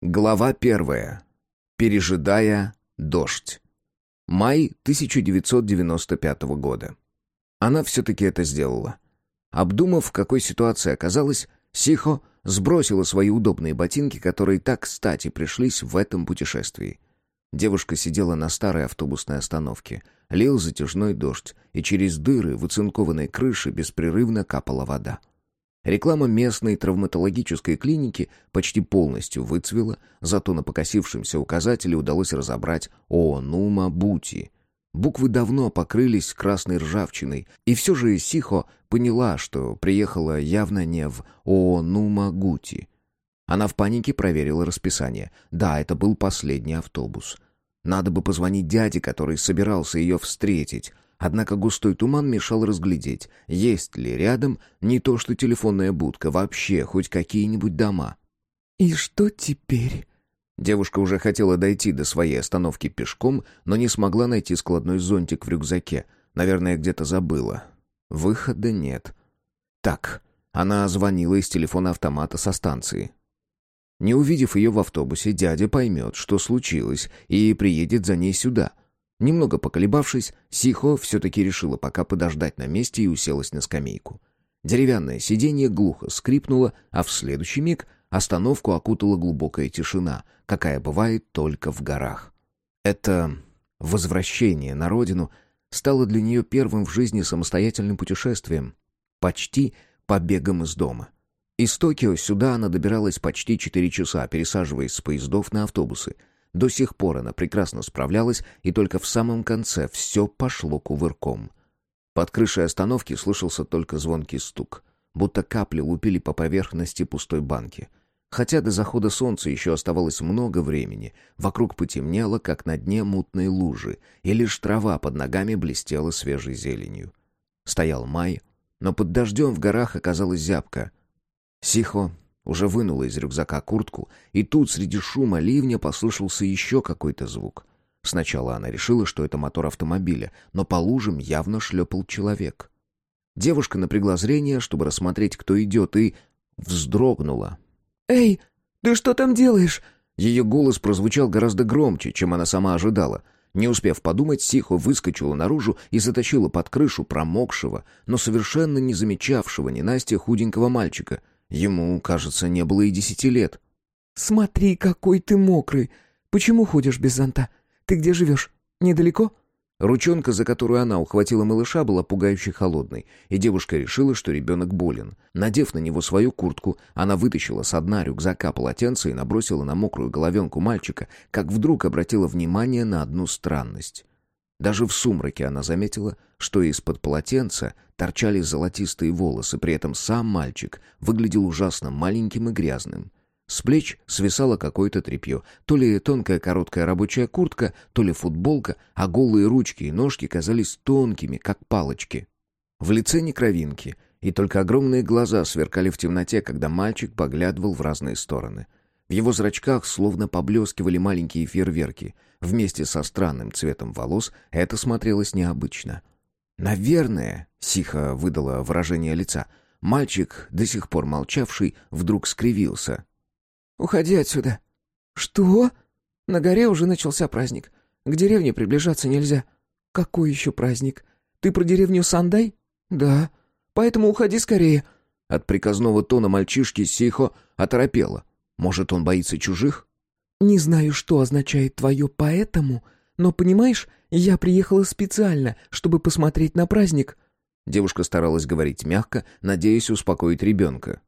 Глава первая. Пережидая дождь. Май 1995 года. Она все-таки это сделала. Обдумав, в какой ситуации оказалась, Сихо сбросила свои удобные ботинки, которые так кстати пришлись в этом путешествии. Девушка сидела на старой автобусной остановке. Лил затяжной дождь, и через дыры в оцинкованной крыше беспрерывно капала вода. Реклама местной травматологической клиники почти полностью выцвела, зато на покосившемся указателе удалось разобрать «Оонума Бути». Буквы давно покрылись красной ржавчиной, и все же Сихо поняла, что приехала явно не в Оонума Гути. Она в панике проверила расписание. Да, это был последний автобус. Надо бы позвонить дяде, который собирался ее встретить, Однако густой туман мешал разглядеть, есть ли рядом не то что телефонная будка, вообще хоть какие-нибудь дома. «И что теперь?» Девушка уже хотела дойти до своей остановки пешком, но не смогла найти складной зонтик в рюкзаке. Наверное, где-то забыла. Выхода нет. Так, она звонила из телефона автомата со станции. Не увидев ее в автобусе, дядя поймет, что случилось, и приедет за ней сюда — Немного поколебавшись, Сихо все-таки решила пока подождать на месте и уселась на скамейку. Деревянное сиденье глухо скрипнуло, а в следующий миг остановку окутала глубокая тишина, какая бывает только в горах. Это возвращение на родину стало для нее первым в жизни самостоятельным путешествием, почти побегом из дома. Из Токио сюда она добиралась почти четыре часа, пересаживаясь с поездов на автобусы — до сих пор она прекрасно справлялась, и только в самом конце все пошло кувырком. Под крышей остановки слышался только звонкий стук, будто капли лупили по поверхности пустой банки. Хотя до захода солнца еще оставалось много времени, вокруг потемнело, как на дне мутной лужи, и лишь трава под ногами блестела свежей зеленью. Стоял май, но под дождем в горах оказалась зябка. Сихо уже вынула из рюкзака куртку, и тут среди шума ливня послышался еще какой-то звук. Сначала она решила, что это мотор автомобиля, но по лужам явно шлепал человек. Девушка напрягла зрение, чтобы рассмотреть, кто идет, и вздрогнула. «Эй, ты что там делаешь?» Ее голос прозвучал гораздо громче, чем она сама ожидала. Не успев подумать, Сихо выскочила наружу и затащила под крышу промокшего, но совершенно не замечавшего ненастья худенького мальчика — Ему, кажется, не было и десяти лет. «Смотри, какой ты мокрый! Почему ходишь без зонта? Ты где живешь? Недалеко?» Ручонка, за которую она ухватила малыша, была пугающе холодной, и девушка решила, что ребенок болен. Надев на него свою куртку, она вытащила с дна рюкзака полотенце и набросила на мокрую головенку мальчика, как вдруг обратила внимание на одну странность. Даже в сумраке она заметила, что из-под полотенца торчали золотистые волосы, при этом сам мальчик выглядел ужасно маленьким и грязным. С плеч свисало какое-то тряпье, то ли тонкая короткая рабочая куртка, то ли футболка, а голые ручки и ножки казались тонкими, как палочки. В лице не кровинки, и только огромные глаза сверкали в темноте, когда мальчик поглядывал в разные стороны — в его зрачках словно поблескивали маленькие фейерверки. Вместе со странным цветом волос это смотрелось необычно. «Наверное», — Сиха выдала выражение лица, мальчик, до сих пор молчавший, вдруг скривился. «Уходи отсюда». «Что?» «На горе уже начался праздник. К деревне приближаться нельзя». «Какой еще праздник? Ты про деревню Сандай?» «Да. Поэтому уходи скорее». От приказного тона мальчишки Сихо оторопела. Может, он боится чужих? Не знаю, что означает твое «поэтому», но, понимаешь, я приехала специально, чтобы посмотреть на праздник». Девушка старалась говорить мягко, надеясь успокоить ребенка.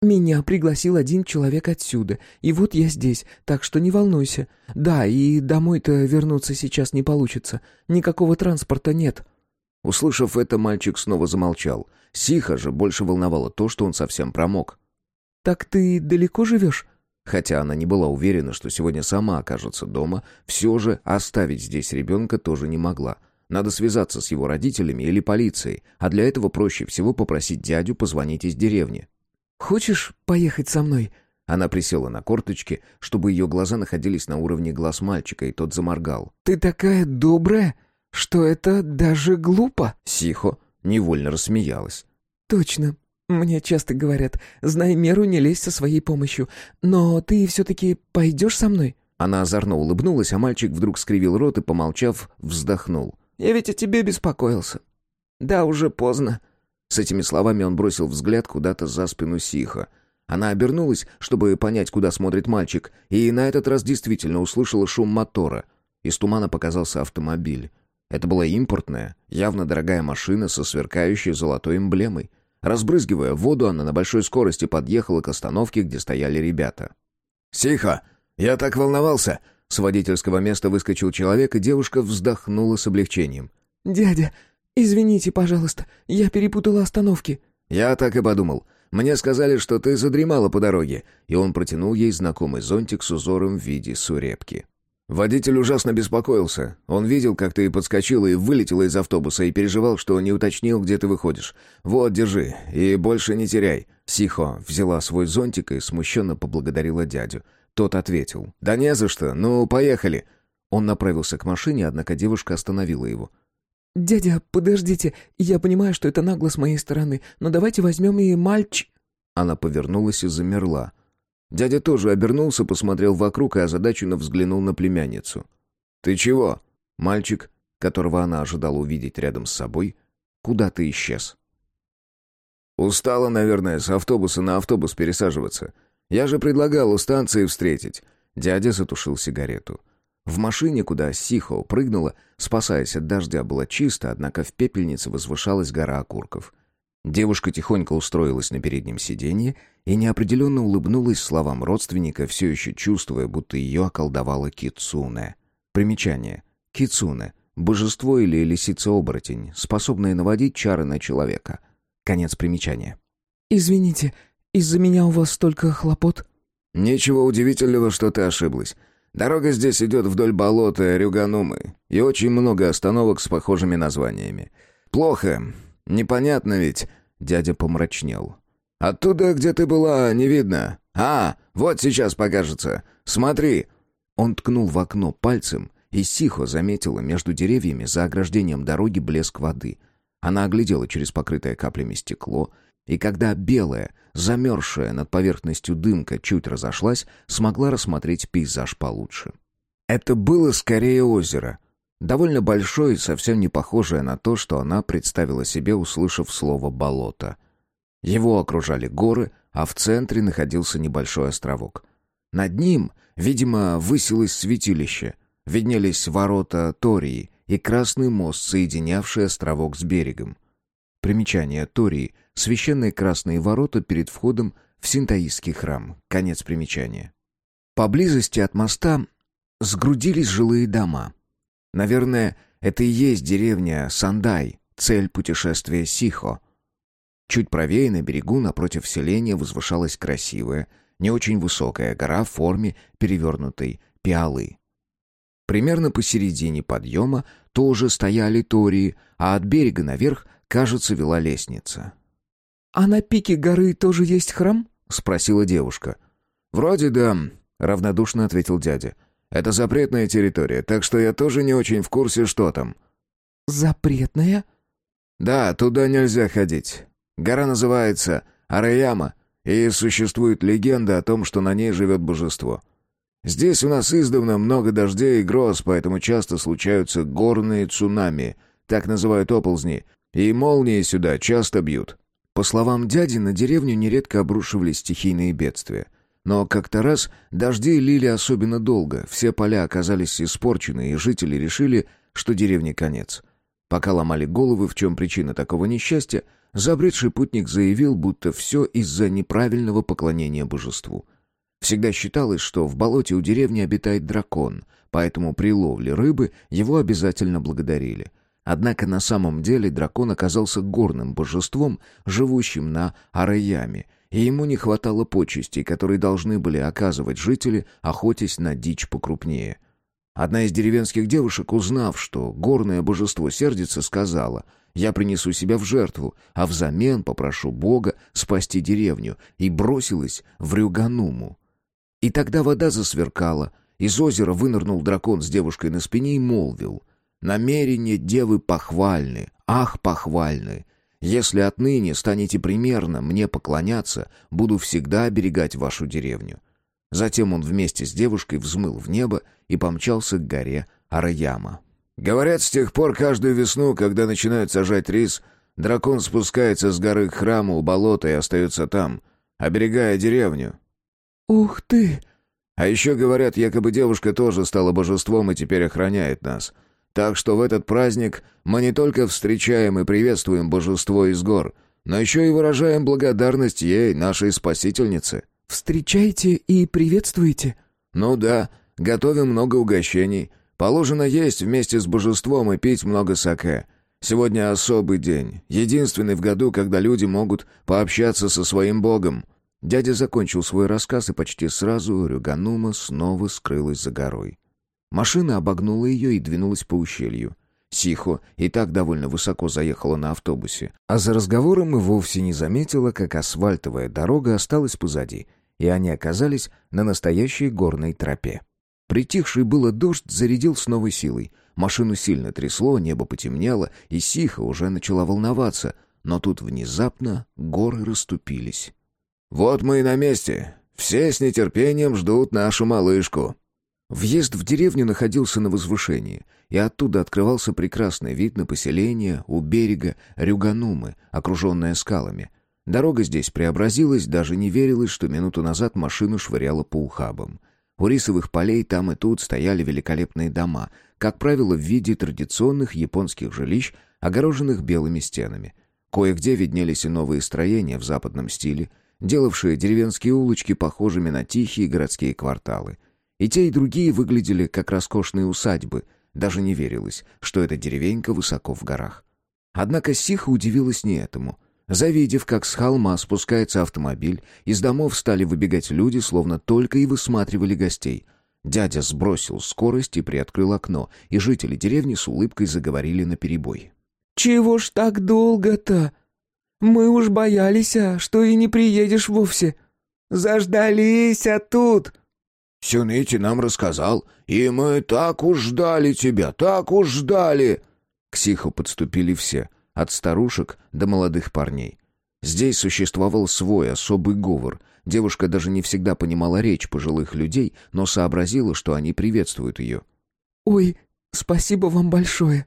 «Меня пригласил один человек отсюда, и вот я здесь, так что не волнуйся. Да, и домой-то вернуться сейчас не получится, никакого транспорта нет». Услышав это, мальчик снова замолчал. Сиха же больше волновало то, что он совсем промок. «Так ты далеко живешь?» Хотя она не была уверена, что сегодня сама окажется дома, все же оставить здесь ребенка тоже не могла. Надо связаться с его родителями или полицией, а для этого проще всего попросить дядю позвонить из деревни. «Хочешь поехать со мной?» Она присела на корточки, чтобы ее глаза находились на уровне глаз мальчика, и тот заморгал. «Ты такая добрая, что это даже глупо!» Сихо невольно рассмеялась. «Точно. Мне часто говорят, знай меру, не лезь со своей помощью. Но ты все-таки пойдешь со мной?» Она озорно улыбнулась, а мальчик вдруг скривил рот и, помолчав, вздохнул. «Я ведь о тебе беспокоился. Да, уже поздно». С этими словами он бросил взгляд куда-то за спину Сиха. Она обернулась, чтобы понять, куда смотрит мальчик, и на этот раз действительно услышала шум мотора. Из тумана показался автомобиль. Это была импортная, явно дорогая машина со сверкающей золотой эмблемой. Разбрызгивая воду, она на большой скорости подъехала к остановке, где стояли ребята. «Сиха! Я так волновался!» С водительского места выскочил человек, и девушка вздохнула с облегчением. «Дядя, извините, пожалуйста, я перепутала остановки». «Я так и подумал. Мне сказали, что ты задремала по дороге». И он протянул ей знакомый зонтик с узором в виде сурепки. Водитель ужасно беспокоился. Он видел, как ты подскочила и вылетела из автобуса и переживал, что не уточнил, где ты выходишь. Вот, держи, и больше не теряй. Сихо взяла свой зонтик и смущенно поблагодарила дядю. Тот ответил. «Да не за что, ну, поехали». Он направился к машине, однако девушка остановила его. «Дядя, подождите, я понимаю, что это нагло с моей стороны, но давайте возьмем и мальч...» Она повернулась и замерла. Дядя тоже обернулся, посмотрел вокруг и озадаченно взглянул на племянницу. «Ты чего?» Мальчик, которого она ожидала увидеть рядом с собой, куда-то исчез. «Устала, наверное, с автобуса на автобус пересаживаться. Я же предлагал у станции встретить». Дядя затушил сигарету. В машине, куда Сихо прыгнула, спасаясь от дождя, было чисто, однако в пепельнице возвышалась гора окурков. Девушка тихонько устроилась на переднем сиденье и неопределенно улыбнулась словам родственника, все еще чувствуя, будто ее околдовала Кицуне. Примечание. Кицуне — божество или лисица-оборотень, способное наводить чары на человека. Конец примечания. «Извините, из-за меня у вас столько хлопот?» «Ничего удивительного, что ты ошиблась. Дорога здесь идет вдоль болота Рюганумы, и очень много остановок с похожими названиями. Плохо. Непонятно ведь...» Дядя помрачнел. «Оттуда, где ты была, не видно. А, вот сейчас покажется. Смотри!» Он ткнул в окно пальцем, и Сихо заметила между деревьями за ограждением дороги блеск воды. Она оглядела через покрытое каплями стекло, и когда белая, замерзшая над поверхностью дымка чуть разошлась, смогла рассмотреть пейзаж получше. Это было скорее озеро. Довольно большое и совсем не похожее на то, что она представила себе, услышав слово «болото». Его окружали горы, а в центре находился небольшой островок. Над ним, видимо, высилось святилище. Виднелись ворота Тории и красный мост, соединявший островок с берегом. Примечание Тории — священные красные ворота перед входом в синтаистский храм. Конец примечания. Поблизости от моста сгрудились жилые дома. Наверное, это и есть деревня Сандай, цель путешествия Сихо — Чуть правее на берегу напротив селения возвышалась красивая, не очень высокая гора в форме перевернутой пиалы. Примерно посередине подъема тоже стояли тории, а от берега наверх, кажется, вела лестница. «А на пике горы тоже есть храм?» — спросила девушка. «Вроде да», — равнодушно ответил дядя. «Это запретная территория, так что я тоже не очень в курсе, что там». «Запретная?» «Да, туда нельзя ходить. Гора называется Араяма, и существует легенда о том, что на ней живет божество. Здесь у нас издавна много дождей и гроз, поэтому часто случаются горные цунами, так называют оползни, и молнии сюда часто бьют. По словам дяди, на деревню нередко обрушивались стихийные бедствия. Но как-то раз дожди лили особенно долго, все поля оказались испорчены, и жители решили, что деревне конец. Пока ломали головы, в чем причина такого несчастья, Забредший путник заявил, будто все из-за неправильного поклонения божеству. Всегда считалось, что в болоте у деревни обитает дракон, поэтому при ловле рыбы его обязательно благодарили. Однако на самом деле дракон оказался горным божеством, живущим на Араяме, и ему не хватало почестей, которые должны были оказывать жители, охотясь на дичь покрупнее. Одна из деревенских девушек, узнав, что горное божество сердится, сказала — я принесу себя в жертву, а взамен попрошу Бога спасти деревню, и бросилась в Рюгануму. И тогда вода засверкала, из озера вынырнул дракон с девушкой на спине и молвил. «Намерения девы похвальны, ах, похвальны! Если отныне станете примерно мне поклоняться, буду всегда оберегать вашу деревню». Затем он вместе с девушкой взмыл в небо и помчался к горе Араяма. Говорят, с тех пор каждую весну, когда начинают сажать рис, дракон спускается с горы к храму у болота и остается там, оберегая деревню. «Ух ты!» А еще говорят, якобы девушка тоже стала божеством и теперь охраняет нас. Так что в этот праздник мы не только встречаем и приветствуем божество из гор, но еще и выражаем благодарность ей, нашей спасительнице. «Встречайте и приветствуете?» «Ну да, готовим много угощений. Положено есть вместе с божеством и пить много саке. Сегодня особый день, единственный в году, когда люди могут пообщаться со своим богом». Дядя закончил свой рассказ, и почти сразу Рюганума снова скрылась за горой. Машина обогнула ее и двинулась по ущелью. Сихо и так довольно высоко заехала на автобусе, а за разговором и вовсе не заметила, как асфальтовая дорога осталась позади, и они оказались на настоящей горной тропе. Притихший было дождь зарядил с новой силой. Машину сильно трясло, небо потемнело, и Сиха уже начала волноваться, но тут внезапно горы расступились. «Вот мы и на месте. Все с нетерпением ждут нашу малышку». Въезд в деревню находился на возвышении, и оттуда открывался прекрасный вид на поселение у берега Рюганумы, окруженное скалами. Дорога здесь преобразилась, даже не верилось, что минуту назад машину швыряло по ухабам. У рисовых полей там и тут стояли великолепные дома, как правило, в виде традиционных японских жилищ, огороженных белыми стенами. Кое-где виднелись и новые строения в западном стиле, делавшие деревенские улочки похожими на тихие городские кварталы — и те, и другие выглядели как роскошные усадьбы. Даже не верилось, что эта деревенька высоко в горах. Однако Сиха удивилась не этому. Завидев, как с холма спускается автомобиль, из домов стали выбегать люди, словно только и высматривали гостей. Дядя сбросил скорость и приоткрыл окно, и жители деревни с улыбкой заговорили наперебой. «Чего ж так долго-то? Мы уж боялись, а что и не приедешь вовсе. Заждались, а тут...» Сюнити нам рассказал, и мы так уж ждали тебя, так уж ждали!» К Сиху подступили все, от старушек до молодых парней. Здесь существовал свой особый говор. Девушка даже не всегда понимала речь пожилых людей, но сообразила, что они приветствуют ее. «Ой, спасибо вам большое!»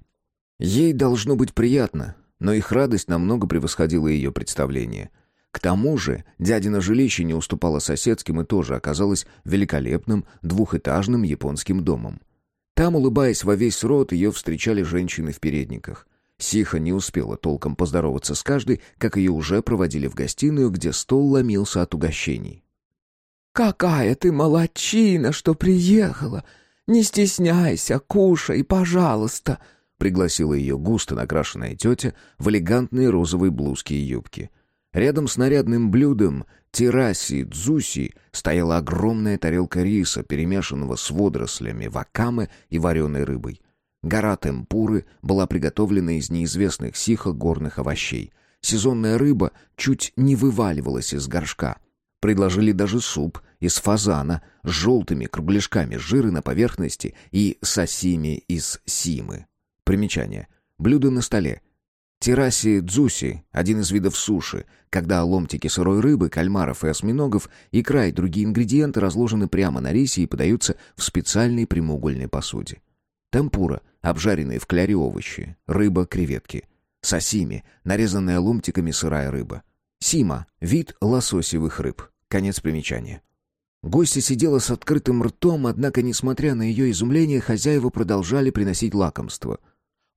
Ей должно быть приятно, но их радость намного превосходила ее представление — к тому же дядино жилище не уступало соседским и тоже оказалось великолепным двухэтажным японским домом. Там, улыбаясь во весь рот, ее встречали женщины в передниках. Сиха не успела толком поздороваться с каждой, как ее уже проводили в гостиную, где стол ломился от угощений. «Какая ты молодчина, что приехала! Не стесняйся, кушай, пожалуйста!» пригласила ее густо накрашенная тетя в элегантной розовой блузке и юбке — Рядом с нарядным блюдом тираси дзуси стояла огромная тарелка риса, перемешанного с водорослями, вакамы и вареной рыбой. Гора темпуры была приготовлена из неизвестных сихо горных овощей. Сезонная рыба чуть не вываливалась из горшка. Предложили даже суп из фазана с желтыми кругляшками жира на поверхности и сосими из симы. Примечание. Блюдо на столе. Тираси дзуси – один из видов суши, когда ломтики сырой рыбы, кальмаров и осьминогов, и другие ингредиенты разложены прямо на рисе и подаются в специальной прямоугольной посуде. Темпура – обжаренные в кляре овощи, рыба, креветки. Сосими – нарезанная ломтиками сырая рыба. Сима – вид лососевых рыб. Конец примечания. Гостья сидела с открытым ртом, однако, несмотря на ее изумление, хозяева продолжали приносить лакомство –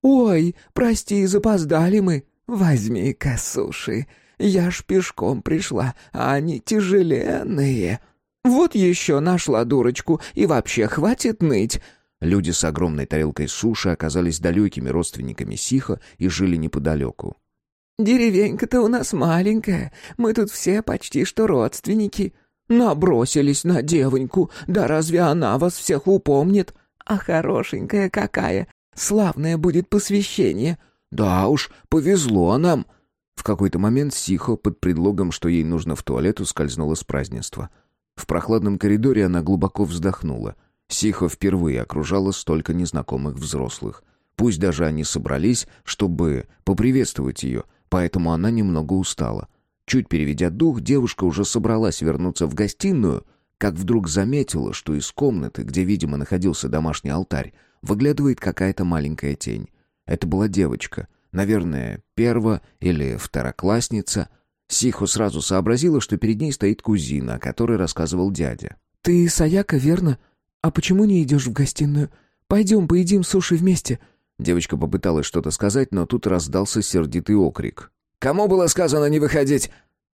«Ой, прости, запоздали мы. Возьми-ка суши. Я ж пешком пришла, а они тяжеленные. Вот еще нашла дурочку, и вообще хватит ныть». Люди с огромной тарелкой суши оказались далекими родственниками Сиха и жили неподалеку. «Деревенька-то у нас маленькая, мы тут все почти что родственники. Набросились на девоньку, да разве она вас всех упомнит? А хорошенькая какая, Славное будет посвящение». «Да уж, повезло нам». В какой-то момент Сихо, под предлогом, что ей нужно в туалет, ускользнула с празднества. В прохладном коридоре она глубоко вздохнула. Сихо впервые окружала столько незнакомых взрослых. Пусть даже они собрались, чтобы поприветствовать ее, поэтому она немного устала. Чуть переведя дух, девушка уже собралась вернуться в гостиную, как вдруг заметила, что из комнаты, где, видимо, находился домашний алтарь, выглядывает какая-то маленькая тень. Это была девочка, наверное, перво- или второклассница. Сихо сразу сообразила, что перед ней стоит кузина, о которой рассказывал дядя. «Ты Саяка, верно? А почему не идешь в гостиную? Пойдем поедим суши вместе». Девочка попыталась что-то сказать, но тут раздался сердитый окрик. «Кому было сказано не выходить?»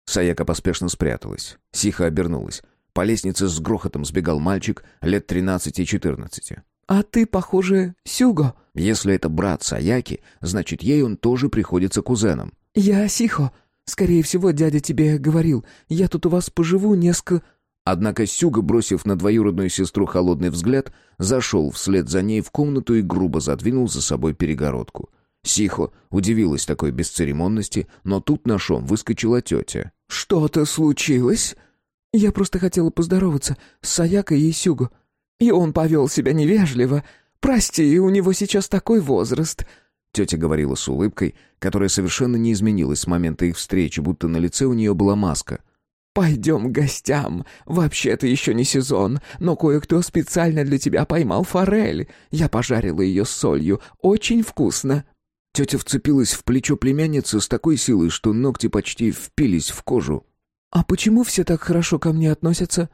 Саяка поспешно спряталась. Сиха обернулась. По лестнице с грохотом сбегал мальчик лет 13-14. «А ты, похоже, Сюго». Если это брат Саяки, значит, ей он тоже приходится кузеном. «Я Сихо. Скорее всего, дядя тебе говорил. Я тут у вас поживу несколько...» Однако Сюга, бросив на двоюродную сестру холодный взгляд, зашел вслед за ней в комнату и грубо задвинул за собой перегородку. Сихо удивилась такой бесцеремонности, но тут на шум выскочила тетя. «Что-то случилось?» «Я просто хотела поздороваться с Саякой и Сюго. И он повел себя невежливо. Прости, у него сейчас такой возраст». Тетя говорила с улыбкой, которая совершенно не изменилась с момента их встречи, будто на лице у нее была маска. «Пойдем к гостям. Вообще-то еще не сезон, но кое-кто специально для тебя поймал форель. Я пожарила ее солью. Очень вкусно». Тетя вцепилась в плечо племянницы с такой силой, что ногти почти впились в кожу. «А почему все так хорошо ко мне относятся?»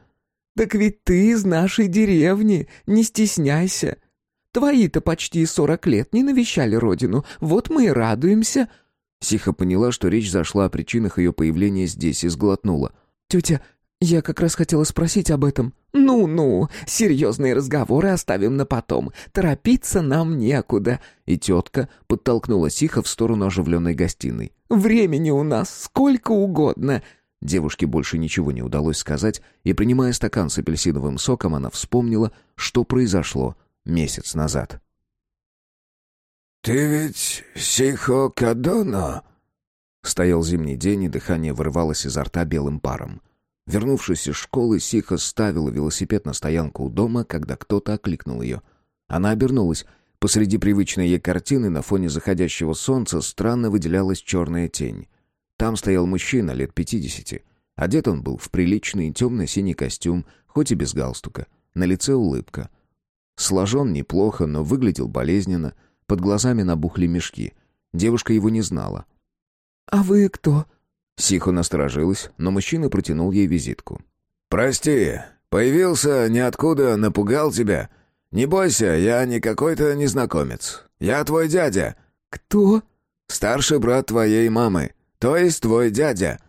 «Так ведь ты из нашей деревни, не стесняйся. Твои-то почти сорок лет не навещали родину, вот мы и радуемся». Сиха поняла, что речь зашла о причинах ее появления здесь и сглотнула. «Тетя, я как раз хотела спросить об этом». «Ну-ну, серьезные разговоры оставим на потом. Торопиться нам некуда». И тетка подтолкнула Сиха в сторону оживленной гостиной. «Времени у нас сколько угодно». Девушке больше ничего не удалось сказать, и, принимая стакан с апельсиновым соком, она вспомнила, что произошло месяц назад. «Ты ведь Сихо Кадоно?» Стоял зимний день, и дыхание вырывалось изо рта белым паром. Вернувшись из школы, Сиха ставила велосипед на стоянку у дома, когда кто-то окликнул ее. Она обернулась. Посреди привычной ей картины на фоне заходящего солнца странно выделялась черная тень. Там стоял мужчина лет пятидесяти. Одет он был в приличный темно-синий костюм, хоть и без галстука. На лице улыбка. Сложен неплохо, но выглядел болезненно. Под глазами набухли мешки. Девушка его не знала. «А вы кто?» Сихо насторожилась, но мужчина протянул ей визитку. «Прости, появился ниоткуда, напугал тебя. Не бойся, я не какой-то незнакомец. Я твой дядя». «Кто?» «Старший брат твоей мамы. То есть твой дядя».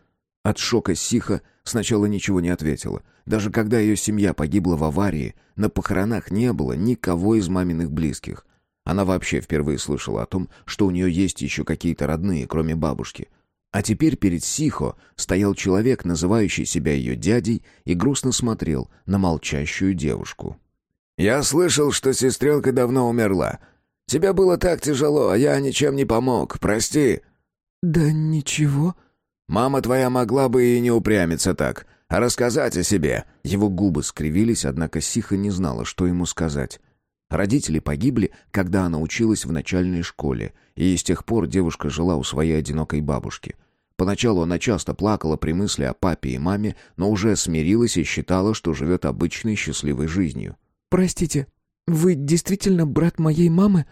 От шока Сиха сначала ничего не ответила. Даже когда ее семья погибла в аварии, на похоронах не было никого из маминых близких. Она вообще впервые слышала о том, что у нее есть еще какие-то родные, кроме бабушки. А теперь перед Сихо стоял человек, называющий себя ее дядей, и грустно смотрел на молчащую девушку. «Я слышал, что сестренка давно умерла. Тебе было так тяжело, а я ничем не помог. Прости». «Да ничего». «Мама твоя могла бы и не упрямиться так, а рассказать о себе». Его губы скривились, однако Сиха не знала, что ему сказать. Родители погибли, когда она училась в начальной школе, и с тех пор девушка жила у своей одинокой бабушки. Поначалу она часто плакала при мысли о папе и маме, но уже смирилась и считала, что живет обычной счастливой жизнью. «Простите, вы действительно брат моей мамы?»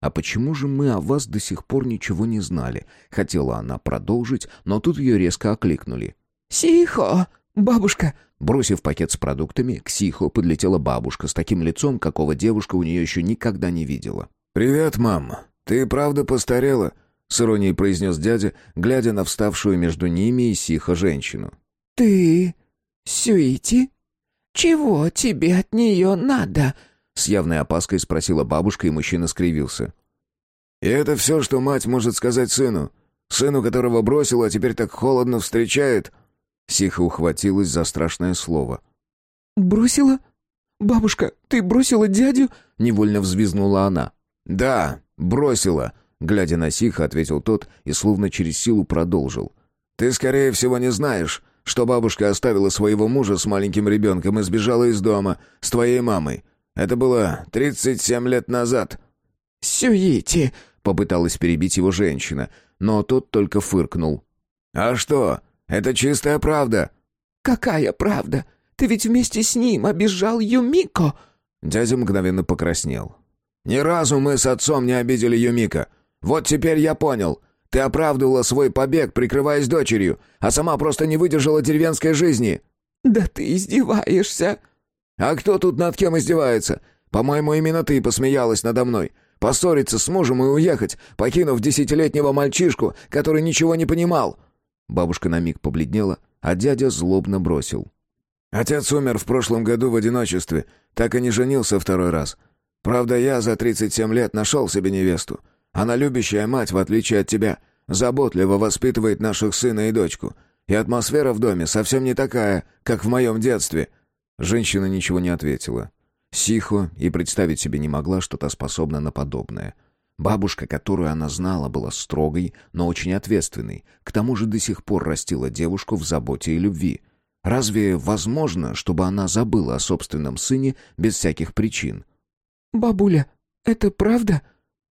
«А почему же мы о вас до сих пор ничего не знали?» Хотела она продолжить, но тут ее резко окликнули. «Сихо! Бабушка!» Бросив пакет с продуктами, к Сихо подлетела бабушка с таким лицом, какого девушка у нее еще никогда не видела. «Привет, мам. Ты правда постарела?» — с иронией произнес дядя, глядя на вставшую между ними и Сихо женщину. «Ты... Сюити? Чего тебе от нее надо?» С явной опаской спросила бабушка, и мужчина скривился. «И это все, что мать может сказать сыну? Сыну, которого бросила, а теперь так холодно встречает?» Сиха ухватилась за страшное слово. «Бросила? Бабушка, ты бросила дядю?» Невольно взвизгнула она. «Да, бросила», — глядя на Сиха, ответил тот и словно через силу продолжил. «Ты, скорее всего, не знаешь, что бабушка оставила своего мужа с маленьким ребенком и сбежала из дома с твоей мамой. Это было тридцать семь лет назад». «Сюити!» — попыталась перебить его женщина, но тот только фыркнул. «А что? Это чистая правда!» «Какая правда? Ты ведь вместе с ним обижал Юмико!» Дядя мгновенно покраснел. «Ни разу мы с отцом не обидели Юмика. Вот теперь я понял. Ты оправдывала свой побег, прикрываясь дочерью, а сама просто не выдержала деревенской жизни». «Да ты издеваешься!» «А кто тут над кем издевается? По-моему, именно ты посмеялась надо мной. Поссориться с мужем и уехать, покинув десятилетнего мальчишку, который ничего не понимал». Бабушка на миг побледнела, а дядя злобно бросил. «Отец умер в прошлом году в одиночестве, так и не женился второй раз. Правда, я за 37 лет нашел себе невесту. Она любящая мать, в отличие от тебя, заботливо воспитывает наших сына и дочку. И атмосфера в доме совсем не такая, как в моем детстве». Женщина ничего не ответила. Сихо и представить себе не могла, что та способна на подобное. Бабушка, которую она знала, была строгой, но очень ответственной. К тому же до сих пор растила девушку в заботе и любви. Разве возможно, чтобы она забыла о собственном сыне без всяких причин? «Бабуля, это правда?»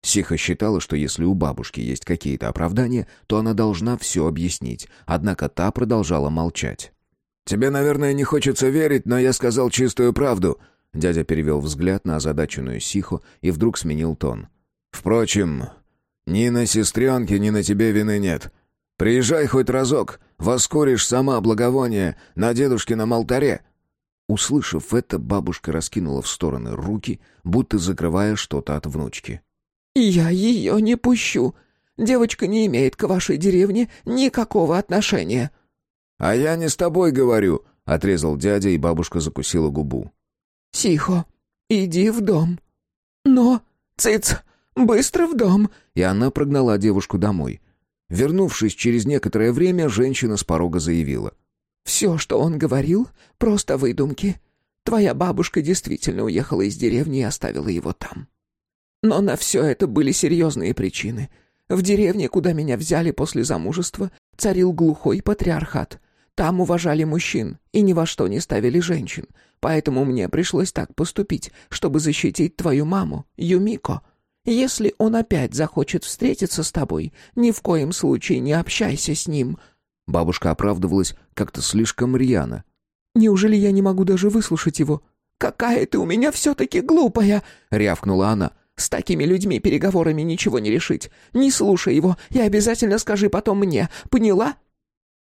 Сиха считала, что если у бабушки есть какие-то оправдания, то она должна все объяснить, однако та продолжала молчать. «Тебе, наверное, не хочется верить, но я сказал чистую правду», Дядя перевел взгляд на озадаченную Сиху и вдруг сменил тон. «Впрочем, ни на сестренке, ни на тебе вины нет. Приезжай хоть разок, воскуришь сама благовоние на дедушкином алтаре». Услышав это, бабушка раскинула в стороны руки, будто закрывая что-то от внучки. «Я ее не пущу. Девочка не имеет к вашей деревне никакого отношения». «А я не с тобой говорю», — отрезал дядя, и бабушка закусила губу. «Тихо, иди в дом». «Но, цыц, быстро в дом!» И она прогнала девушку домой. Вернувшись через некоторое время, женщина с порога заявила. «Все, что он говорил, просто выдумки. Твоя бабушка действительно уехала из деревни и оставила его там. Но на все это были серьезные причины. В деревне, куда меня взяли после замужества, царил глухой патриархат. Там уважали мужчин и ни во что не ставили женщин. Поэтому мне пришлось так поступить, чтобы защитить твою маму, Юмико. Если он опять захочет встретиться с тобой, ни в коем случае не общайся с ним». Бабушка оправдывалась как-то слишком рьяно. «Неужели я не могу даже выслушать его?» «Какая ты у меня все-таки глупая!» — рявкнула она. «С такими людьми переговорами ничего не решить. Не слушай его и обязательно скажи потом мне. Поняла?»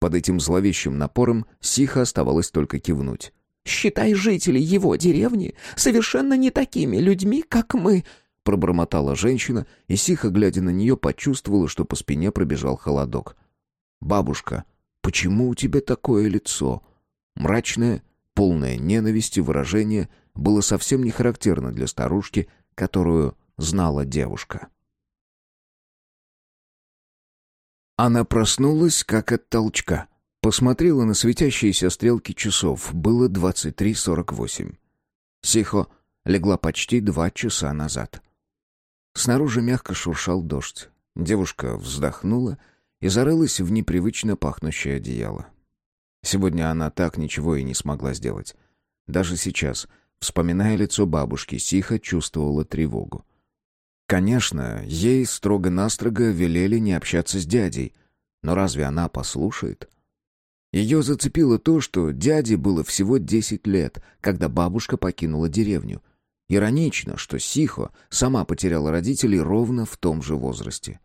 Под этим зловещим напором Сиха оставалось только кивнуть. «Считай жителей его деревни совершенно не такими людьми, как мы», — пробормотала женщина, и Сиха, глядя на нее, почувствовала, что по спине пробежал холодок. «Бабушка, почему у тебя такое лицо?» Мрачное, полное ненависти выражение было совсем не характерно для старушки, которую знала девушка. Она проснулась, как от толчка. Посмотрела на светящиеся стрелки часов. Было 23.48. Сихо легла почти два часа назад. Снаружи мягко шуршал дождь. Девушка вздохнула и зарылась в непривычно пахнущее одеяло. Сегодня она так ничего и не смогла сделать. Даже сейчас, вспоминая лицо бабушки, Сиха чувствовала тревогу. Конечно, ей строго-настрого велели не общаться с дядей, но разве она послушает? Ее зацепило то, что дяде было всего десять лет, когда бабушка покинула деревню. Иронично, что Сихо сама потеряла родителей ровно в том же возрасте.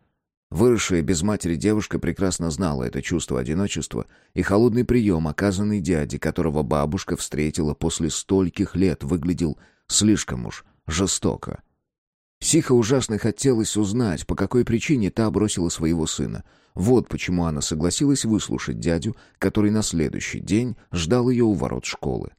Выросшая без матери девушка прекрасно знала это чувство одиночества и холодный прием, оказанный дяде, которого бабушка встретила после стольких лет, выглядел слишком уж жестоко. Сиха ужасно хотелось узнать, по какой причине та бросила своего сына. Вот почему она согласилась выслушать дядю, который на следующий день ждал ее у ворот школы.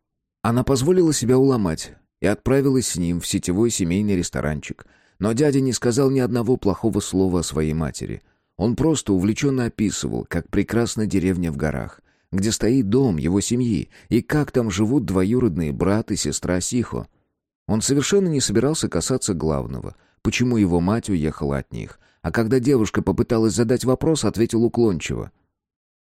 Она позволила себя уломать и отправилась с ним в сетевой семейный ресторанчик. Но дядя не сказал ни одного плохого слова о своей матери. Он просто увлеченно описывал, как прекрасна деревня в горах, где стоит дом его семьи, и как там живут двоюродные брат и сестра Сихо — он совершенно не собирался касаться главного, почему его мать уехала от них. А когда девушка попыталась задать вопрос, ответил уклончиво.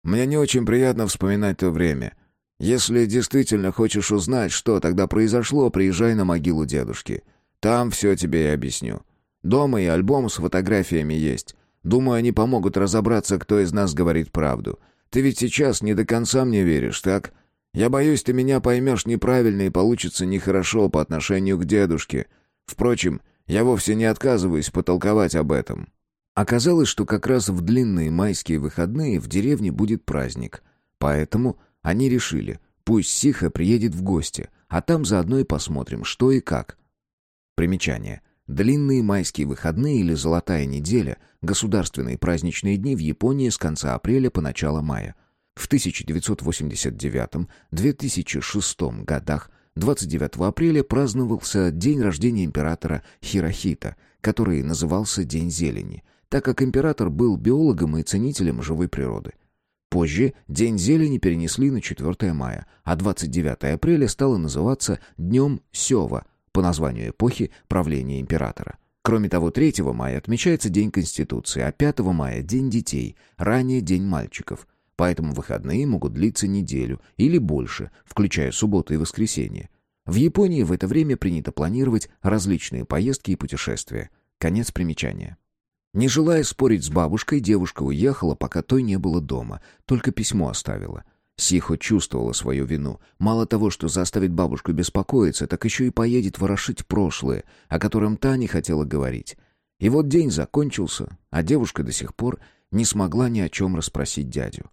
«Мне не очень приятно вспоминать то время. Если действительно хочешь узнать, что тогда произошло, приезжай на могилу дедушки. Там все тебе и объясню. Дома и альбом с фотографиями есть. Думаю, они помогут разобраться, кто из нас говорит правду. Ты ведь сейчас не до конца мне веришь, так? Я боюсь, ты меня поймешь неправильно и получится нехорошо по отношению к дедушке. Впрочем, я вовсе не отказываюсь потолковать об этом». Оказалось, что как раз в длинные майские выходные в деревне будет праздник. Поэтому они решили, пусть Сиха приедет в гости, а там заодно и посмотрим, что и как. Примечание. Длинные майские выходные или золотая неделя – государственные праздничные дни в Японии с конца апреля по начало мая. В 1989-2006 годах 29 апреля праздновался день рождения императора Хирохита, который назывался День зелени, так как император был биологом и ценителем живой природы. Позже День зелени перенесли на 4 мая, а 29 апреля стало называться Днем Сева по названию эпохи правления императора. Кроме того, 3 мая отмечается День Конституции, а 5 мая – День детей, ранее День мальчиков. Поэтому выходные могут длиться неделю или больше, включая субботу и воскресенье. В Японии в это время принято планировать различные поездки и путешествия. Конец примечания. Не желая спорить с бабушкой, девушка уехала, пока той не было дома, только письмо оставила. Сихо чувствовала свою вину. Мало того, что заставит бабушку беспокоиться, так еще и поедет ворошить прошлое, о котором та не хотела говорить. И вот день закончился, а девушка до сих пор не смогла ни о чем расспросить дядю.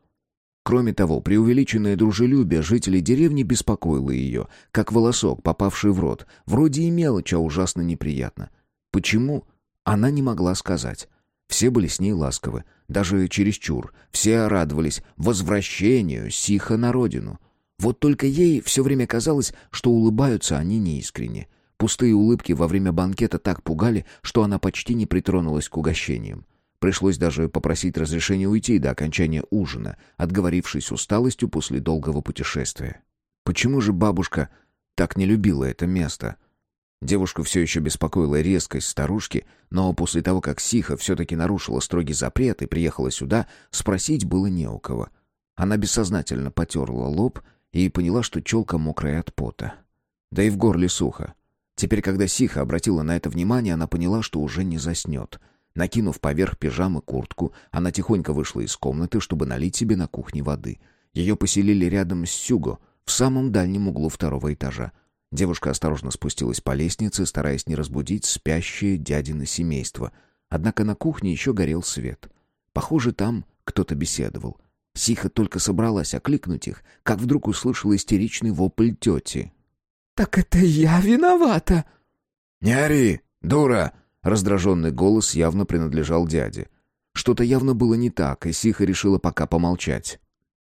Кроме того, преувеличенное дружелюбие жителей деревни беспокоило ее, как волосок, попавший в рот. Вроде и мелочь, а ужасно неприятно. Почему? Она не могла сказать. Все были с ней ласковы, даже чересчур. Все радовались возвращению Сиха на родину. Вот только ей все время казалось, что улыбаются они неискренне. Пустые улыбки во время банкета так пугали, что она почти не притронулась к угощениям. Пришлось даже попросить разрешения уйти до окончания ужина, отговорившись усталостью после долгого путешествия. Почему же бабушка так не любила это место? Девушку все еще беспокоила резкость старушки, но после того, как Сиха все-таки нарушила строгий запрет и приехала сюда, спросить было не у кого. Она бессознательно потерла лоб и поняла, что челка мокрая от пота. Да и в горле сухо. Теперь, когда Сиха обратила на это внимание, она поняла, что уже не заснет — Накинув поверх пижамы куртку, она тихонько вышла из комнаты, чтобы налить себе на кухне воды. Ее поселили рядом с Сюго, в самом дальнем углу второго этажа. Девушка осторожно спустилась по лестнице, стараясь не разбудить спящее дядино семейство. Однако на кухне еще горел свет. Похоже, там кто-то беседовал. Сиха только собралась окликнуть их, как вдруг услышала истеричный вопль тети. «Так это я виновата!» «Не ори, дура!» Раздраженный голос явно принадлежал дяде. Что-то явно было не так, и Сиха решила пока помолчать.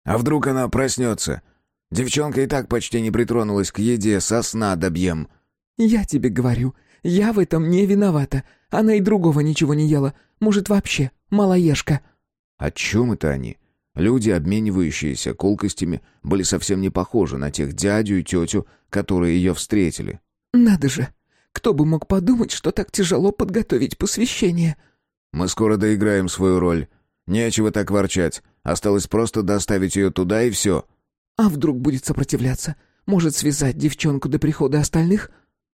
«А вдруг она проснется? Девчонка и так почти не притронулась к еде, со сна добьем». «Я тебе говорю, я в этом не виновата. Она и другого ничего не ела. Может, вообще малоежка». «О чем это они?» Люди, обменивающиеся колкостями, были совсем не похожи на тех дядю и тетю, которые ее встретили. «Надо же! Кто бы мог подумать, что так тяжело подготовить посвящение?» «Мы скоро доиграем свою роль. Нечего так ворчать. Осталось просто доставить ее туда, и все». «А вдруг будет сопротивляться? Может, связать девчонку до прихода остальных?»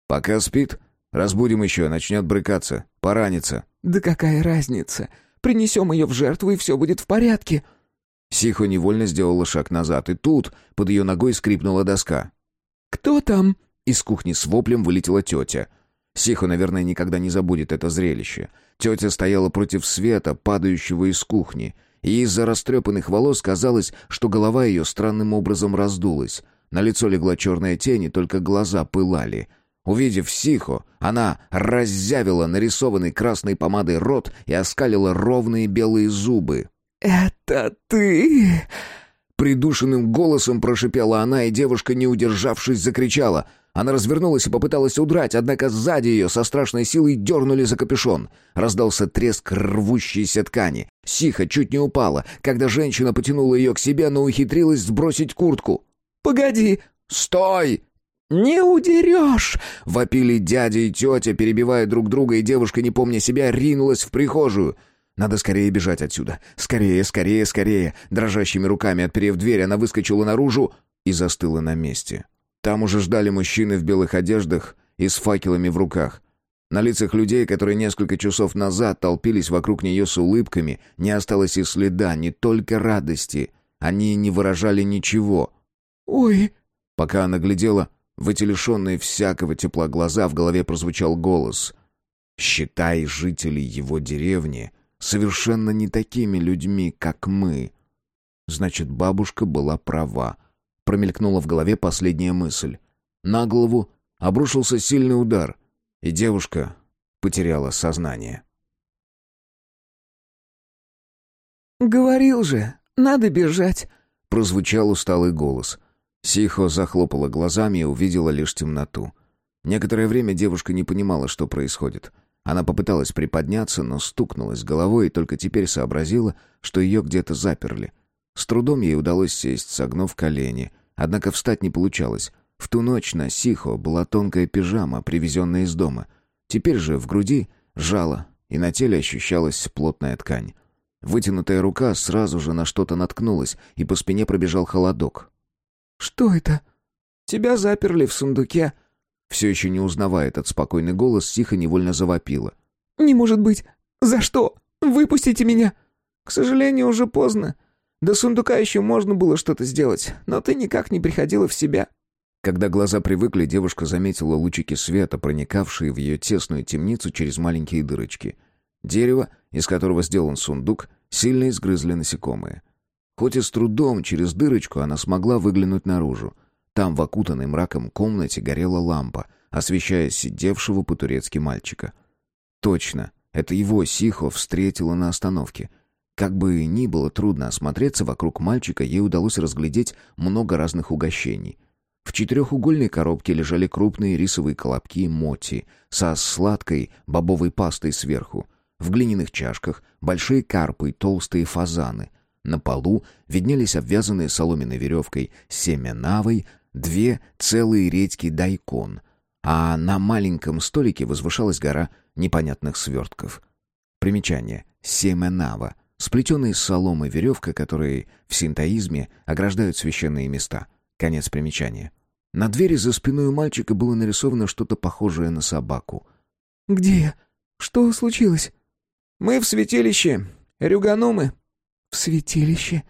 «Пока спит. Разбудим еще, начнет брыкаться. Поранится». «Да какая разница? Принесем ее в жертву, и все будет в порядке». Сихо невольно сделала шаг назад, и тут под ее ногой скрипнула доска. «Кто там?» Из кухни с воплем вылетела тетя. Сихо, наверное, никогда не забудет это зрелище. Тетя стояла против света, падающего из кухни, и из-за растрепанных волос казалось, что голова ее странным образом раздулась. На лицо легла черная тень, и только глаза пылали. Увидев Сихо, она раззявила нарисованный красной помадой рот и оскалила ровные белые зубы. «Это ты?» Придушенным голосом прошипела она, и девушка, не удержавшись, закричала — она развернулась и попыталась удрать, однако сзади ее со страшной силой дернули за капюшон. Раздался треск рвущейся ткани. Сиха чуть не упала, когда женщина потянула ее к себе, но ухитрилась сбросить куртку. «Погоди!» «Стой!» «Не удерешь!» — вопили дядя и тетя, перебивая друг друга, и девушка, не помня себя, ринулась в прихожую. Надо скорее бежать отсюда. Скорее, скорее, скорее. Дрожащими руками отперев дверь, она выскочила наружу и застыла на месте. Там уже ждали мужчины в белых одеждах и с факелами в руках. На лицах людей, которые несколько часов назад толпились вокруг нее с улыбками, не осталось и следа, не только радости. Они не выражали ничего. «Ой!» Пока она глядела, в эти лишенные всякого тепла глаза в голове прозвучал голос. «Считай жителей его деревни совершенно не такими людьми, как мы». Значит, бабушка была права. Промелькнула в голове последняя мысль. На голову обрушился сильный удар, и девушка потеряла сознание. «Говорил же, надо бежать», — прозвучал усталый голос. Сихо захлопала глазами и увидела лишь темноту. Некоторое время девушка не понимала, что происходит. Она попыталась приподняться, но стукнулась головой и только теперь сообразила, что ее где-то заперли. С трудом ей удалось сесть, согнув колени. Однако встать не получалось. В ту ночь на Сихо была тонкая пижама, привезенная из дома. Теперь же в груди жало, и на теле ощущалась плотная ткань. Вытянутая рука сразу же на что-то наткнулась, и по спине пробежал холодок. «Что это?» «Тебя заперли в сундуке». Все еще не узнавая этот спокойный голос, тихо невольно завопила. «Не может быть! За что? Выпустите меня!» «К сожалению, уже поздно. До сундука еще можно было что-то сделать, но ты никак не приходила в себя». Когда глаза привыкли, девушка заметила лучики света, проникавшие в ее тесную темницу через маленькие дырочки. Дерево, из которого сделан сундук, сильно изгрызли насекомые. Хоть и с трудом через дырочку она смогла выглянуть наружу. Там, в окутанной мраком комнате, горела лампа, освещая сидевшего по-турецки мальчика. Точно, это его Сихо встретила на остановке. Как бы ни было трудно осмотреться вокруг мальчика, ей удалось разглядеть много разных угощений. В четырехугольной коробке лежали крупные рисовые колобки моти со сладкой бобовой пастой сверху. В глиняных чашках большие карпы и толстые фазаны — на полу виднелись обвязанные соломенной веревкой семенавой две целые редьки дайкон, а на маленьком столике возвышалась гора непонятных свертков. Примечание. Семенава. Сплетенная из соломы веревка, которой в синтоизме ограждают священные места. Конец примечания. На двери за спиной у мальчика было нарисовано что-то похожее на собаку. «Где? Что случилось?» «Мы в святилище. Рюганумы», «В святилище?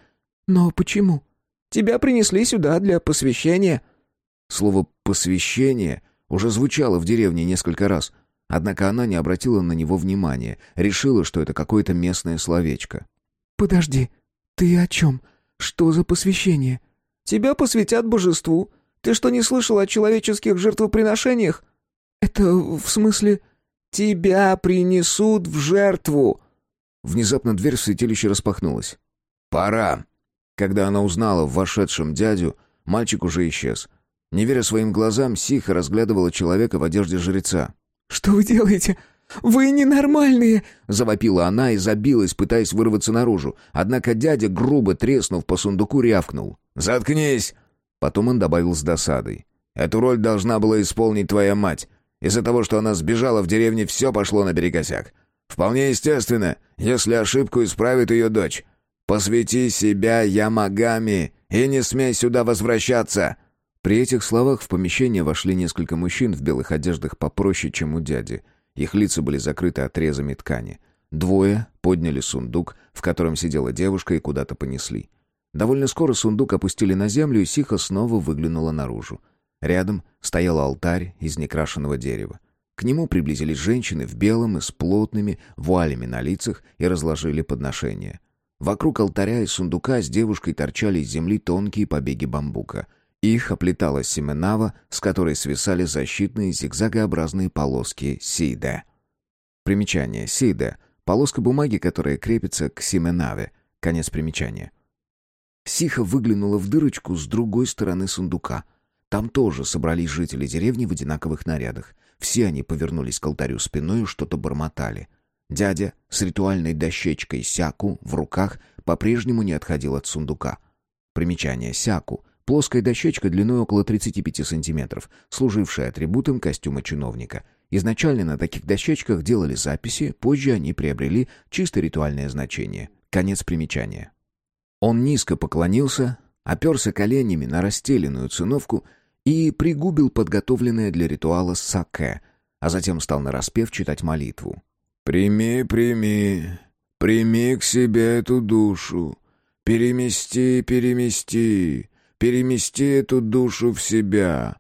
Но почему?» «Тебя принесли сюда для посвящения». Слово «посвящение» уже звучало в деревне несколько раз, однако она не обратила на него внимания, решила, что это какое-то местное словечко. «Подожди, ты о чем? Что за посвящение?» «Тебя посвятят божеству. Ты что, не слышал о человеческих жертвоприношениях?» «Это в смысле...» «Тебя принесут в жертву!» Внезапно дверь в святилище распахнулась. «Пора!» Когда она узнала в вошедшем дядю, мальчик уже исчез. Не веря своим глазам, Сиха разглядывала человека в одежде жреца. «Что вы делаете? Вы ненормальные!» Завопила она и забилась, пытаясь вырваться наружу. Однако дядя, грубо треснув по сундуку, рявкнул. «Заткнись!» Потом он добавил с досадой. «Эту роль должна была исполнить твоя мать. Из-за того, что она сбежала в деревне, все пошло наперекосяк. Вполне естественно, если ошибку исправит ее дочь. Посвяти себя Ямагами и не смей сюда возвращаться!» При этих словах в помещение вошли несколько мужчин в белых одеждах попроще, чем у дяди. Их лица были закрыты отрезами ткани. Двое подняли сундук, в котором сидела девушка, и куда-то понесли. Довольно скоро сундук опустили на землю, и Сиха снова выглянула наружу. Рядом стоял алтарь из некрашенного дерева. К нему приблизились женщины в белом и с плотными вуалями на лицах и разложили подношения. Вокруг алтаря и сундука с девушкой торчали из земли тонкие побеги бамбука. Их оплетала семенава, с которой свисали защитные зигзагообразные полоски сейде. Примечание. Сейде — полоска бумаги, которая крепится к семенаве. Конец примечания. Сиха выглянула в дырочку с другой стороны сундука. Там тоже собрались жители деревни в одинаковых нарядах. Все они повернулись к алтарю спиной и что-то бормотали. Дядя с ритуальной дощечкой сяку в руках по-прежнему не отходил от сундука. Примечание сяку — плоская дощечка длиной около 35 сантиметров, служившая атрибутом костюма чиновника. Изначально на таких дощечках делали записи, позже они приобрели чисто ритуальное значение. Конец примечания. Он низко поклонился, оперся коленями на расстеленную циновку — и пригубил подготовленное для ритуала саке, а затем стал нараспев читать молитву. «Прими, прими, прими к себе эту душу, перемести, перемести, перемести эту душу в себя».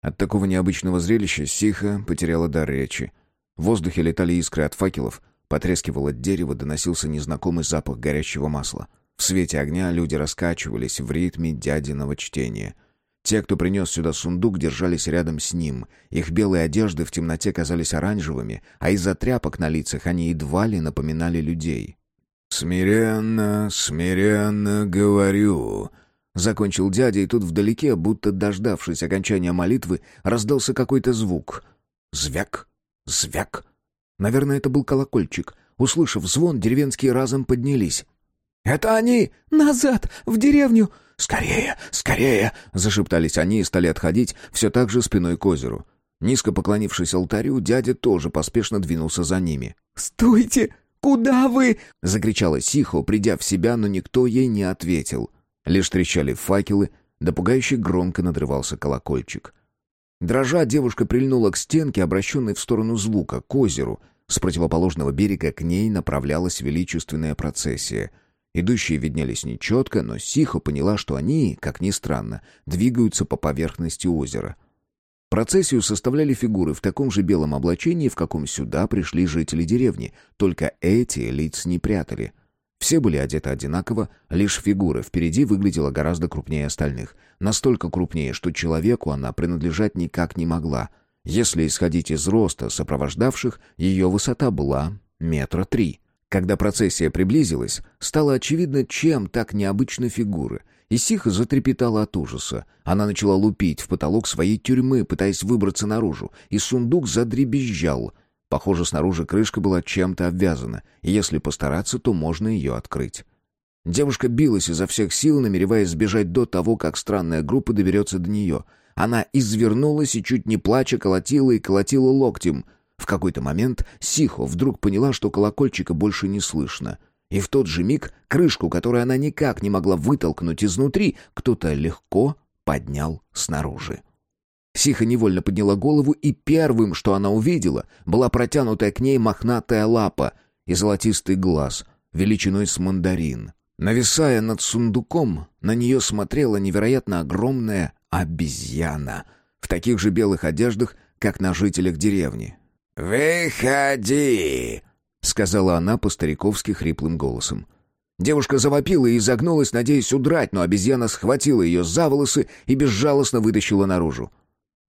От такого необычного зрелища Сиха потеряла дар речи. В воздухе летали искры от факелов, потрескивало дерево, доносился незнакомый запах горящего масла. В свете огня люди раскачивались в ритме дядиного чтения — те, кто принес сюда сундук, держались рядом с ним. Их белые одежды в темноте казались оранжевыми, а из-за тряпок на лицах они едва ли напоминали людей. «Смиренно, смиренно говорю», — закончил дядя, и тут вдалеке, будто дождавшись окончания молитвы, раздался какой-то звук. Звяк, звяк. Наверное, это был колокольчик. Услышав звон, деревенские разом поднялись. «Это они! Назад! В деревню! «Скорее! Скорее!» — зашептались они и стали отходить, все так же спиной к озеру. Низко поклонившись алтарю, дядя тоже поспешно двинулся за ними. «Стойте! Куда вы?» — закричала Сихо, придя в себя, но никто ей не ответил. Лишь трещали факелы, да пугающе громко надрывался колокольчик. Дрожа, девушка прильнула к стенке, обращенной в сторону звука, к озеру. С противоположного берега к ней направлялась величественная процессия — Идущие виднелись нечетко, но Сихо поняла, что они, как ни странно, двигаются по поверхности озера. Процессию составляли фигуры в таком же белом облачении, в каком сюда пришли жители деревни, только эти лиц не прятали. Все были одеты одинаково, лишь фигура впереди выглядела гораздо крупнее остальных. Настолько крупнее, что человеку она принадлежать никак не могла. Если исходить из роста сопровождавших, ее высота была метра три. Когда процессия приблизилась, стало очевидно, чем так необычна фигура. Исиха затрепетала от ужаса. Она начала лупить в потолок своей тюрьмы, пытаясь выбраться наружу, и сундук задребезжал. Похоже, снаружи крышка была чем-то обвязана, и если постараться, то можно ее открыть. Девушка билась изо всех сил, намереваясь сбежать до того, как странная группа доберется до нее. Она извернулась и, чуть не плача, колотила и колотила локтем — в какой-то момент Сихо вдруг поняла, что колокольчика больше не слышно. И в тот же миг крышку, которую она никак не могла вытолкнуть изнутри, кто-то легко поднял снаружи. Сиха невольно подняла голову, и первым, что она увидела, была протянутая к ней мохнатая лапа и золотистый глаз, величиной с мандарин. Нависая над сундуком, на нее смотрела невероятно огромная обезьяна в таких же белых одеждах, как на жителях деревни. «Выходи!» — сказала она по-стариковски хриплым голосом. Девушка завопила и изогнулась, надеясь удрать, но обезьяна схватила ее за волосы и безжалостно вытащила наружу.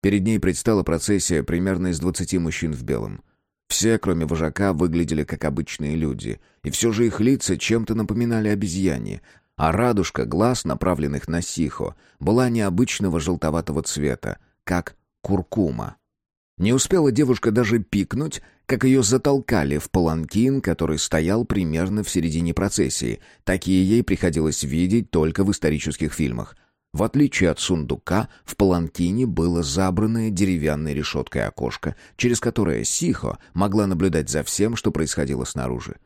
Перед ней предстала процессия примерно из двадцати мужчин в белом. Все, кроме вожака, выглядели как обычные люди, и все же их лица чем-то напоминали обезьяне, а радужка глаз, направленных на Сихо, была необычного желтоватого цвета, как куркума. Не успела девушка даже пикнуть, как ее затолкали в паланкин, который стоял примерно в середине процессии. Такие ей приходилось видеть только в исторических фильмах. В отличие от сундука, в паланкине было забранное деревянной решеткой окошко, через которое Сихо могла наблюдать за всем, что происходило снаружи.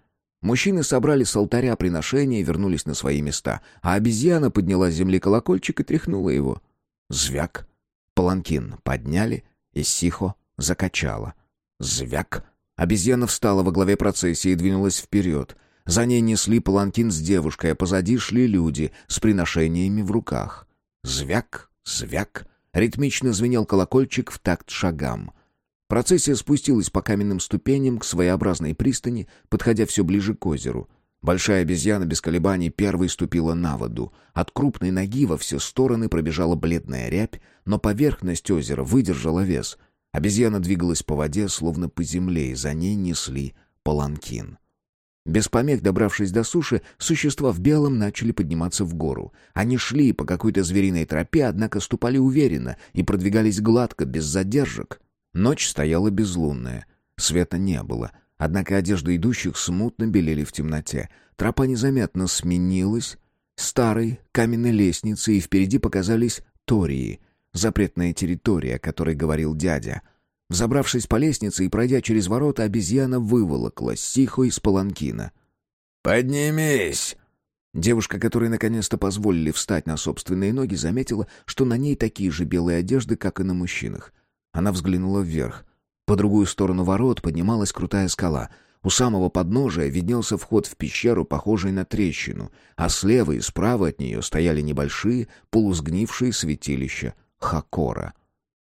Мужчины собрали с алтаря приношения и вернулись на свои места, а обезьяна подняла с земли колокольчик и тряхнула его. Звяк. Паланкин подняли, и Сихо закачала. Звяк. Обезьяна встала во главе процессии и двинулась вперед. За ней несли паланкин с девушкой, а позади шли люди с приношениями в руках. Звяк, звяк. Ритмично звенел колокольчик в такт шагам. Процессия спустилась по каменным ступеням к своеобразной пристани, подходя все ближе к озеру. Большая обезьяна без колебаний первой ступила на воду. От крупной ноги во все стороны пробежала бледная рябь, но поверхность озера выдержала вес — Обезьяна двигалась по воде, словно по земле, и за ней несли паланкин. Без помех добравшись до суши, существа в белом начали подниматься в гору. Они шли по какой-то звериной тропе, однако ступали уверенно и продвигались гладко, без задержек. Ночь стояла безлунная. Света не было. Однако одежды идущих смутно белели в темноте. Тропа незаметно сменилась старой каменной лестницей, и впереди показались тории — Запретная территория, о которой говорил дядя. Взобравшись по лестнице и пройдя через ворота, обезьяна выволокла Сихо из паланкина. «Поднимись!» Девушка, которой наконец-то позволили встать на собственные ноги, заметила, что на ней такие же белые одежды, как и на мужчинах. Она взглянула вверх. По другую сторону ворот поднималась крутая скала. У самого подножия виднелся вход в пещеру, похожий на трещину, а слева и справа от нее стояли небольшие, полусгнившие святилища Хакора.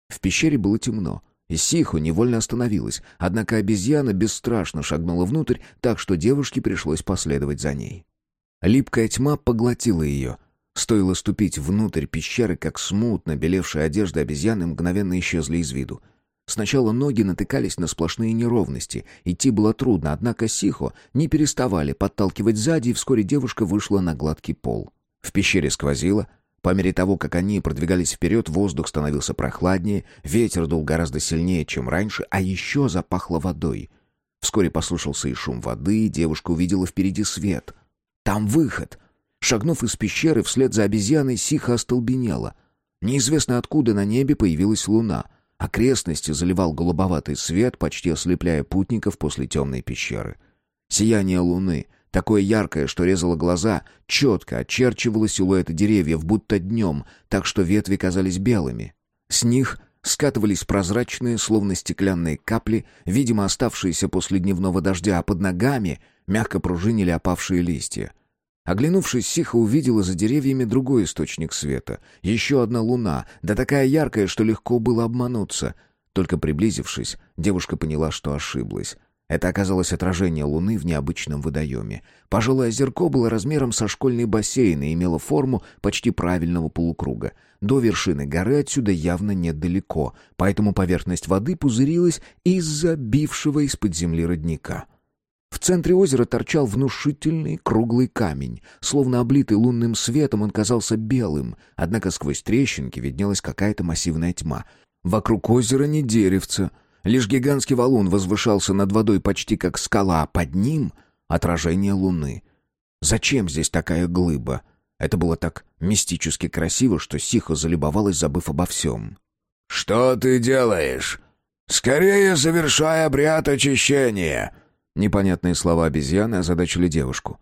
В пещере было темно, и Сихо невольно остановилась, однако обезьяна бесстрашно шагнула внутрь, так что девушке пришлось последовать за ней. Липкая тьма поглотила ее. Стоило ступить внутрь пещеры, как смутно белевшие одежды обезьяны мгновенно исчезли из виду — Сначала ноги натыкались на сплошные неровности. Идти было трудно, однако Сихо не переставали подталкивать сзади, и вскоре девушка вышла на гладкий пол. В пещере сквозило. По мере того, как они продвигались вперед, воздух становился прохладнее, ветер дул гораздо сильнее, чем раньше, а еще запахло водой. Вскоре послышался и шум воды, и девушка увидела впереди свет. Там выход. Шагнув из пещеры вслед за обезьяной, Сиха остолбенела. Неизвестно откуда на небе появилась луна — Окрестности заливал голубоватый свет, почти ослепляя путников после темной пещеры. Сияние луны, такое яркое, что резало глаза, четко очерчивало силуэты деревьев, будто днем, так что ветви казались белыми. С них скатывались прозрачные, словно стеклянные капли, видимо, оставшиеся после дневного дождя, а под ногами мягко пружинили опавшие листья. Оглянувшись, Сиха увидела за деревьями другой источник света. Еще одна луна, да такая яркая, что легко было обмануться. Только приблизившись, девушка поняла, что ошиблась. Это оказалось отражение луны в необычном водоеме. Пожалуй, озерко было размером со школьный бассейн и имело форму почти правильного полукруга. До вершины горы отсюда явно недалеко, поэтому поверхность воды пузырилась из-за бившего из-под земли родника. В центре озера торчал внушительный круглый камень. Словно облитый лунным светом он казался белым, однако сквозь трещинки виднелась какая-то массивная тьма. Вокруг озера не деревца. Лишь гигантский валун возвышался над водой почти как скала, а под ним — отражение луны. Зачем здесь такая глыба? Это было так мистически красиво, что Сиха залюбовалась, забыв обо всем. «Что ты делаешь? Скорее завершай обряд очищения!» Непонятные слова обезьяны озадачили девушку.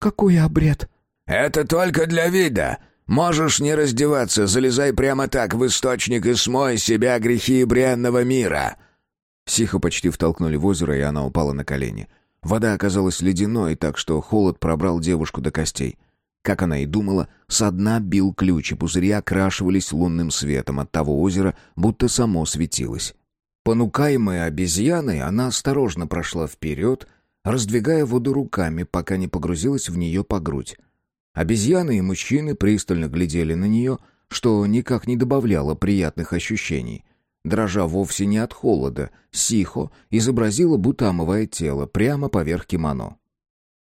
«Какой обряд?» «Это только для вида. Можешь не раздеваться, залезай прямо так в источник и смой себя грехи бренного мира». Психу почти втолкнули в озеро, и она упала на колени. Вода оказалась ледяной, так что холод пробрал девушку до костей. Как она и думала, со дна бил ключ, и пузыри окрашивались лунным светом от того озера, будто само светилось. Понукаемая обезьяной, она осторожно прошла вперед, раздвигая воду руками, пока не погрузилась в нее по грудь. Обезьяны и мужчины пристально глядели на нее, что никак не добавляло приятных ощущений. Дрожа вовсе не от холода, Сихо изобразила, будто омывает тело прямо поверх кимоно.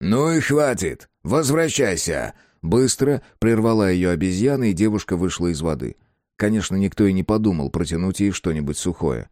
«Ну и хватит! Возвращайся!» Быстро прервала ее обезьяна, и девушка вышла из воды. Конечно, никто и не подумал протянуть ей что-нибудь сухое.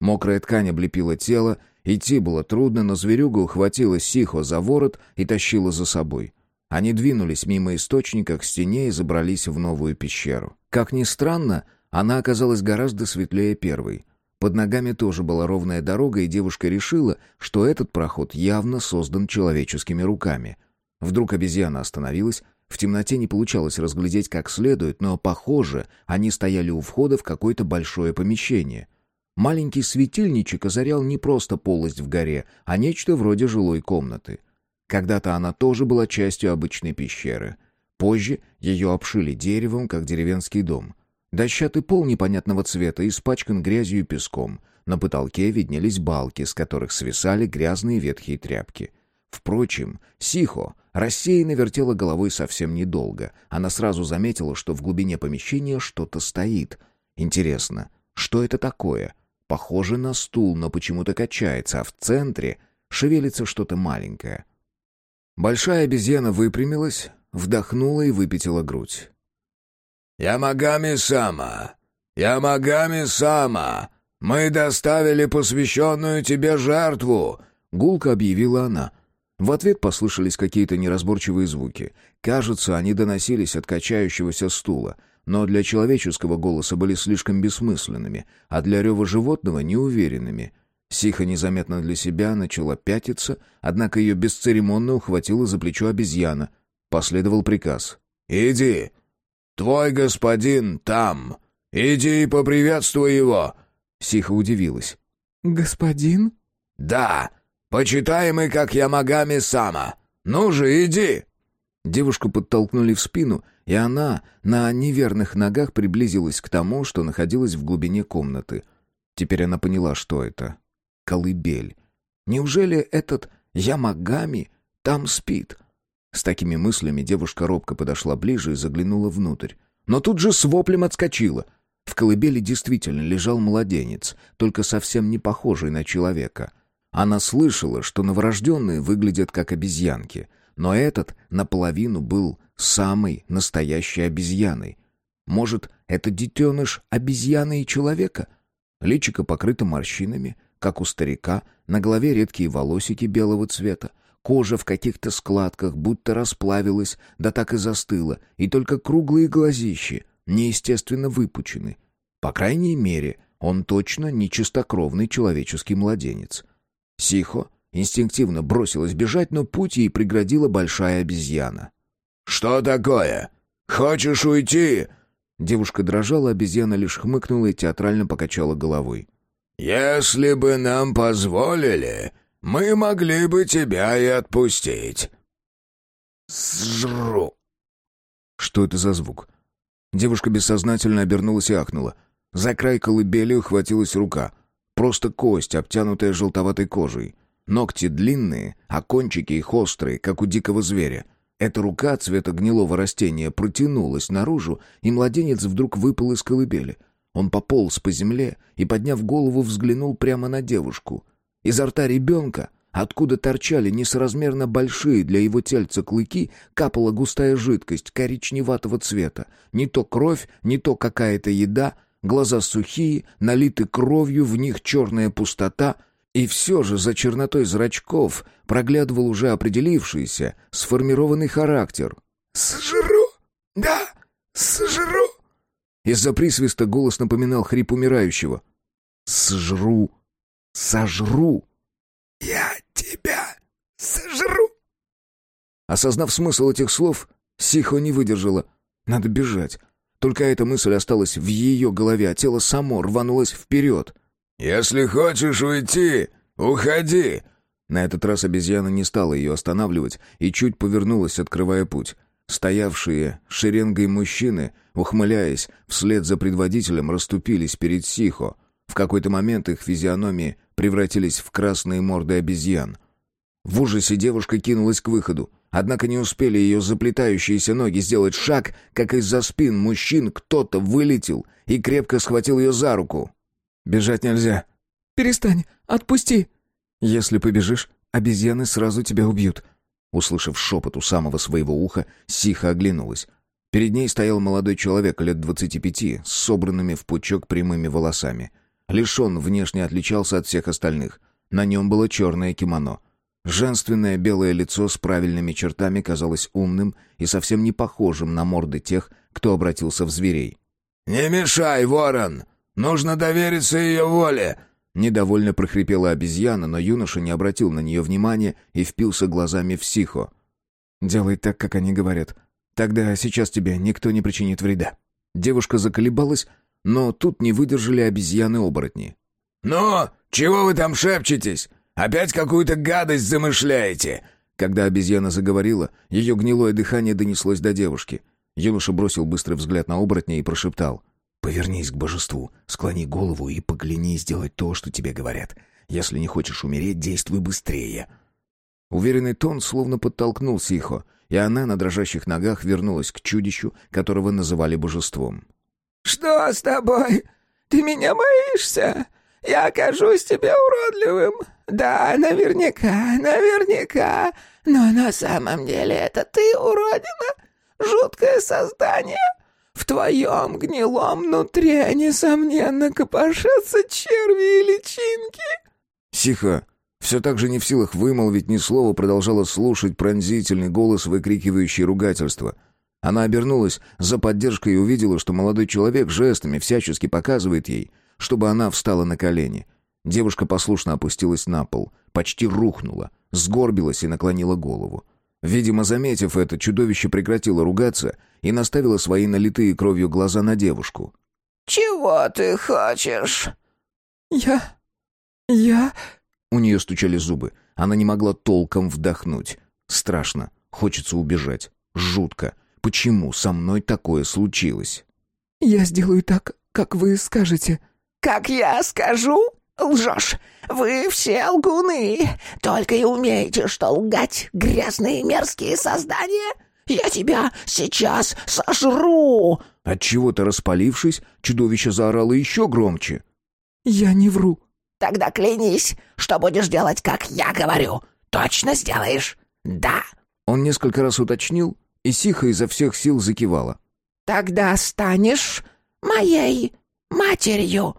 Мокрая ткань облепила тело, идти было трудно, но зверюга ухватила Сихо за ворот и тащила за собой. Они двинулись мимо источника к стене и забрались в новую пещеру. Как ни странно, она оказалась гораздо светлее первой. Под ногами тоже была ровная дорога, и девушка решила, что этот проход явно создан человеческими руками. Вдруг обезьяна остановилась, в темноте не получалось разглядеть как следует, но, похоже, они стояли у входа в какое-то большое помещение — Маленький светильничек озарял не просто полость в горе, а нечто вроде жилой комнаты. Когда-то она тоже была частью обычной пещеры. Позже ее обшили деревом, как деревенский дом. Дощатый пол непонятного цвета испачкан грязью и песком. На потолке виднелись балки, с которых свисали грязные ветхие тряпки. Впрочем, Сихо рассеянно вертела головой совсем недолго. Она сразу заметила, что в глубине помещения что-то стоит. Интересно, что это такое? Похоже на стул, но почему-то качается, а в центре шевелится что-то маленькое. Большая обезьяна выпрямилась, вдохнула и выпятила грудь. «Ямагами-сама! Ямагами-сама! Мы доставили посвященную тебе жертву!» — гулко объявила она. В ответ послышались какие-то неразборчивые звуки. Кажется, они доносились от качающегося стула но для человеческого голоса были слишком бессмысленными, а для рева животного — неуверенными. Сиха незаметно для себя начала пятиться, однако ее бесцеремонно ухватила за плечо обезьяна. Последовал приказ. «Иди! Твой господин там! Иди и поприветствуй его!» Сиха удивилась. господин?» «Да, почитаемый как Ямагами Сама. Ну же, иди!» Девушку подтолкнули в спину, и она на неверных ногах приблизилась к тому, что находилось в глубине комнаты. Теперь она поняла, что это. Колыбель. Неужели этот Ямагами там спит? С такими мыслями девушка робко подошла ближе и заглянула внутрь. Но тут же с воплем отскочила. В колыбели действительно лежал младенец, только совсем не похожий на человека. Она слышала, что новорожденные выглядят как обезьянки, но этот наполовину был самой настоящей обезьяной. Может, это детеныш обезьяны и человека? Личико покрыто морщинами, как у старика, на голове редкие волосики белого цвета, кожа в каких-то складках будто расплавилась, да так и застыла, и только круглые глазищи неестественно выпучены. По крайней мере, он точно не чистокровный человеческий младенец. Сихо инстинктивно бросилась бежать, но путь ей преградила большая обезьяна. «Что такое? Хочешь уйти?» Девушка дрожала, обезьяна лишь хмыкнула и театрально покачала головой. «Если бы нам позволили, мы могли бы тебя и отпустить». «Сжру». Что это за звук? Девушка бессознательно обернулась и ахнула. За край колыбели ухватилась рука. Просто кость, обтянутая желтоватой кожей. Ногти длинные, а кончики их острые, как у дикого зверя. Эта рука цвета гнилого растения протянулась наружу, и младенец вдруг выпал из колыбели. Он пополз по земле и, подняв голову, взглянул прямо на девушку. Изо рта ребенка, откуда торчали несоразмерно большие для его тельца клыки, капала густая жидкость коричневатого цвета. Не то кровь, не то какая-то еда, глаза сухие, налиты кровью, в них черная пустота — и все же за чернотой зрачков проглядывал уже определившийся, сформированный характер. «Сожру! Да, сожру!» Из-за присвиста голос напоминал хрип умирающего. «Сожру! Сожру!» «Я тебя сожру!» Осознав смысл этих слов, Сихо не выдержала. «Надо бежать!» Только эта мысль осталась в ее голове, а тело само рванулось вперед — «Если хочешь уйти, уходи!» На этот раз обезьяна не стала ее останавливать и чуть повернулась, открывая путь. Стоявшие шеренгой мужчины, ухмыляясь, вслед за предводителем расступились перед Сихо. В какой-то момент их физиономии превратились в красные морды обезьян. В ужасе девушка кинулась к выходу. Однако не успели ее заплетающиеся ноги сделать шаг, как из-за спин мужчин кто-то вылетел и крепко схватил ее за руку. Бежать нельзя. Перестань, отпусти. Если побежишь, обезьяны сразу тебя убьют. Услышав шепот у самого своего уха, Сиха оглянулась. Перед ней стоял молодой человек лет двадцати пяти, с собранными в пучок прямыми волосами. Лишь он внешне отличался от всех остальных. На нем было черное кимоно. Женственное белое лицо с правильными чертами казалось умным и совсем не похожим на морды тех, кто обратился в зверей. «Не мешай, ворон!» Нужно довериться ее воле!» Недовольно прохрипела обезьяна, но юноша не обратил на нее внимания и впился глазами в Сихо. «Делай так, как они говорят. Тогда сейчас тебе никто не причинит вреда». Девушка заколебалась, но тут не выдержали обезьяны-оборотни. «Ну, чего вы там шепчетесь? Опять какую-то гадость замышляете?» Когда обезьяна заговорила, ее гнилое дыхание донеслось до девушки. Юноша бросил быстрый взгляд на оборотня и прошептал — Повернись к божеству, склони голову и погляни сделать то, что тебе говорят. Если не хочешь умереть, действуй быстрее». Уверенный тон словно подтолкнул Сихо, и она на дрожащих ногах вернулась к чудищу, которого называли божеством. «Что с тобой? Ты меня боишься? Я окажусь тебе уродливым. Да, наверняка, наверняка. Но на самом деле это ты, уродина? Жуткое создание?» В твоем гнилом нутре, несомненно, копошатся черви и личинки!» Сиха, все так же не в силах вымолвить ни слова, продолжала слушать пронзительный голос, выкрикивающий ругательство. Она обернулась за поддержкой и увидела, что молодой человек жестами всячески показывает ей, чтобы она встала на колени. Девушка послушно опустилась на пол, почти рухнула, сгорбилась и наклонила голову. Видимо, заметив это, чудовище прекратило ругаться и наставило свои налитые кровью глаза на девушку. «Чего ты хочешь?» «Я... «Я...» У нее стучали зубы. Она не могла толком вдохнуть. Страшно. Хочется убежать. Жутко. Почему со мной такое случилось? «Я сделаю так, как вы скажете». «Как я скажу? Лжешь. Вы все лгуны. Только и умеете, что лгать, грязные мерзкие создания. Я тебя сейчас сожру!» Отчего-то распалившись, чудовище заорало еще громче. «Я не вру». «Тогда клянись, что будешь делать, как я говорю. Точно сделаешь?» «Да». Он несколько раз уточнил, и Сиха изо всех сил закивала. «Тогда станешь моей матерью».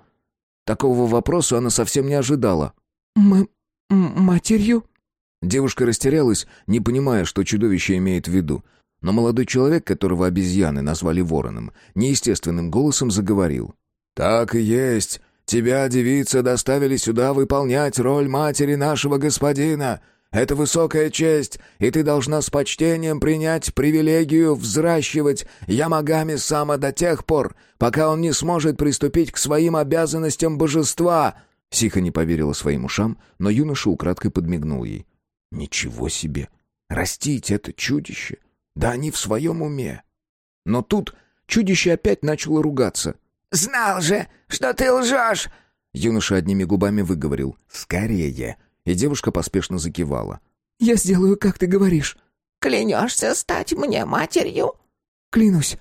Такого вопроса она совсем не ожидала. «Мы... матерью?» Девушка растерялась, не понимая, что чудовище имеет в виду. Но молодой человек, которого обезьяны назвали вороном, неестественным голосом заговорил. «Так и есть. Тебя, девица, доставили сюда выполнять роль матери нашего господина. Это высокая честь, и ты должна с почтением принять привилегию взращивать Ямагами Сама до тех пор, пока он не сможет приступить к своим обязанностям божества». Сиха не поверила своим ушам, но юноша украдкой подмигнул ей. «Ничего себе! Растить это чудище! Да они в своем уме!» Но тут чудище опять начало ругаться. «Знал же, что ты лжешь!» Юноша одними губами выговорил «Скорее!» И девушка поспешно закивала. «Я сделаю, как ты говоришь». «Клянешься стать мне матерью?» «Клянусь».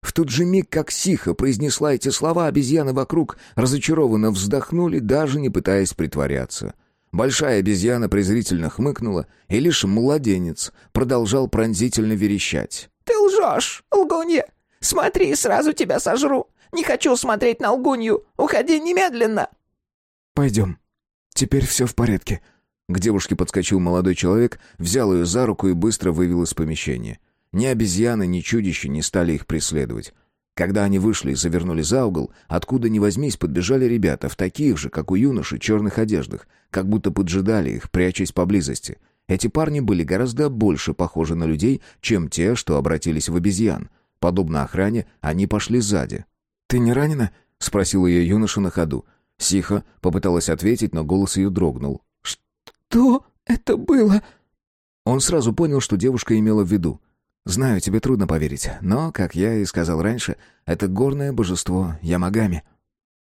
В тот же миг, как Сиха произнесла эти слова, обезьяны вокруг разочарованно вздохнули, даже не пытаясь притворяться. Большая обезьяна презрительно хмыкнула, и лишь младенец продолжал пронзительно верещать. «Ты лжешь, лгунья! Смотри, сразу тебя сожру! Не хочу смотреть на лгунью! Уходи немедленно!» «Пойдем. Теперь все в порядке». К девушке подскочил молодой человек, взял ее за руку и быстро вывел из помещения. Ни обезьяны, ни чудища не стали их преследовать. Когда они вышли и завернули за угол, откуда ни возьмись, подбежали ребята в таких же, как у юноши, черных одеждах, как будто поджидали их, прячась поблизости. Эти парни были гораздо больше похожи на людей, чем те, что обратились в обезьян. Подобно охране, они пошли сзади. «Ты не ранена?» — спросил ее юноша на ходу. Сиха попыталась ответить, но голос ее дрогнул. «Что это было?» Он сразу понял, что девушка имела в виду. «Знаю, тебе трудно поверить, но, как я и сказал раньше, это горное божество Ямагами».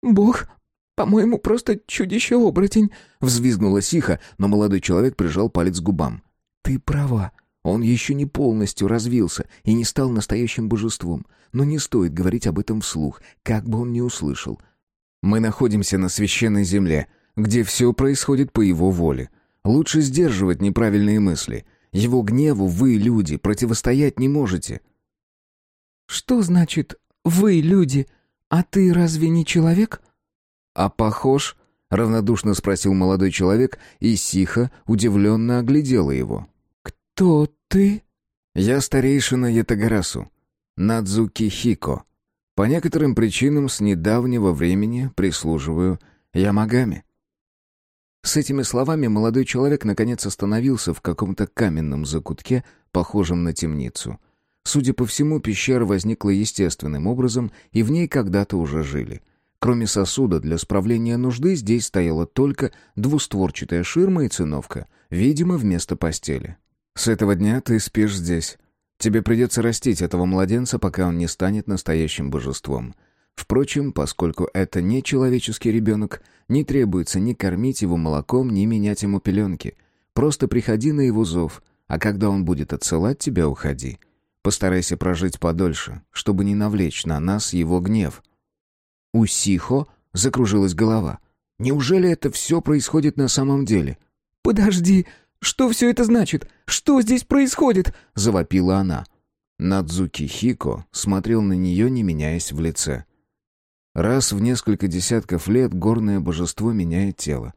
«Бог, по-моему, просто чудище-оборотень», — взвизгнула Сиха, но молодой человек прижал палец к губам. «Ты права. Он еще не полностью развился и не стал настоящим божеством, но не стоит говорить об этом вслух, как бы он ни услышал. Мы находимся на священной земле, где все происходит по его воле. Лучше сдерживать неправильные мысли. Его гневу вы, люди, противостоять не можете». «Что значит «вы, люди», а ты разве не человек?» «А похож?» — равнодушно спросил молодой человек, и Сиха удивленно оглядела его. «Кто ты?» «Я старейшина Ятагарасу, Надзуки Хико. По некоторым причинам с недавнего времени прислуживаю Ямагами». С этими словами молодой человек наконец остановился в каком-то каменном закутке, похожем на темницу. Судя по всему, пещера возникла естественным образом, и в ней когда-то уже жили. Кроме сосуда для справления нужды, здесь стояла только двустворчатая ширма и циновка, видимо, вместо постели. «С этого дня ты спишь здесь. Тебе придется растить этого младенца, пока он не станет настоящим божеством. Впрочем, поскольку это не человеческий ребенок, не требуется ни кормить его молоком, ни менять ему пеленки. Просто приходи на его зов, а когда он будет отсылать тебя, уходи. Постарайся прожить подольше, чтобы не навлечь на нас его гнев». У Сихо закружилась голова. «Неужели это все происходит на самом деле?» «Подожди, что все это значит? Что здесь происходит?» — завопила она. Надзуки Хико смотрел на нее, не меняясь в лице. Раз в несколько десятков лет горное божество меняет тело.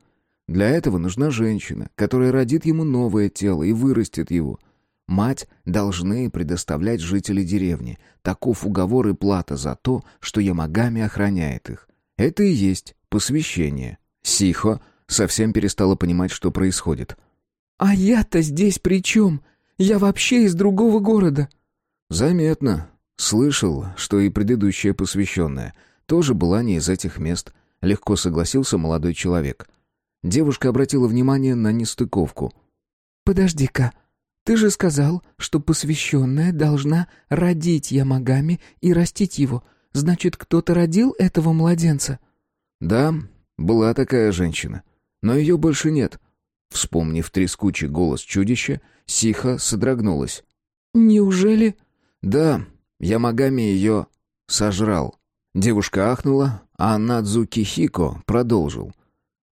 Для этого нужна женщина, которая родит ему новое тело и вырастет его. Мать должны предоставлять жители деревни. Таков уговор и плата за то, что Ямагами охраняет их. Это и есть посвящение. Сихо совсем перестала понимать, что происходит. «А я-то здесь при чем? Я вообще из другого города». «Заметно. Слышал, что и предыдущая посвященная — тоже была не из этих мест, легко согласился молодой человек. Девушка обратила внимание на нестыковку. «Подожди-ка, ты же сказал, что посвященная должна родить Ямагами и растить его. Значит, кто-то родил этого младенца?» «Да, была такая женщина. Но ее больше нет». Вспомнив трескучий голос чудища, Сиха содрогнулась. «Неужели?» «Да, Ямагами ее сожрал». Девушка ахнула, а Надзуки Хико продолжил.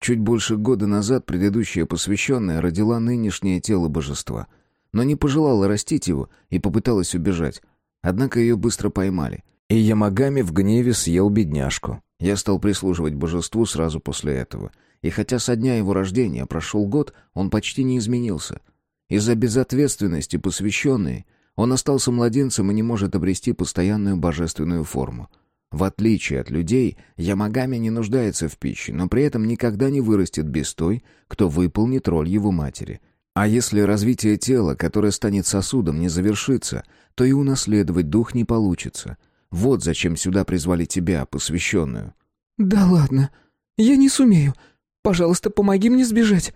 Чуть больше года назад предыдущая посвященная родила нынешнее тело божества — но не пожелала растить его и попыталась убежать. Однако ее быстро поймали. И Ямагами в гневе съел бедняжку. Я стал прислуживать божеству сразу после этого. И хотя со дня его рождения прошел год, он почти не изменился. Из-за безответственности посвященный, он остался младенцем и не может обрести постоянную божественную форму. В отличие от людей, Ямагами не нуждается в пище, но при этом никогда не вырастет без той, кто выполнит роль его матери. А если развитие тела, которое станет сосудом, не завершится, то и унаследовать дух не получится. Вот зачем сюда призвали тебя, посвященную». «Да ладно, я не сумею. Пожалуйста, помоги мне сбежать».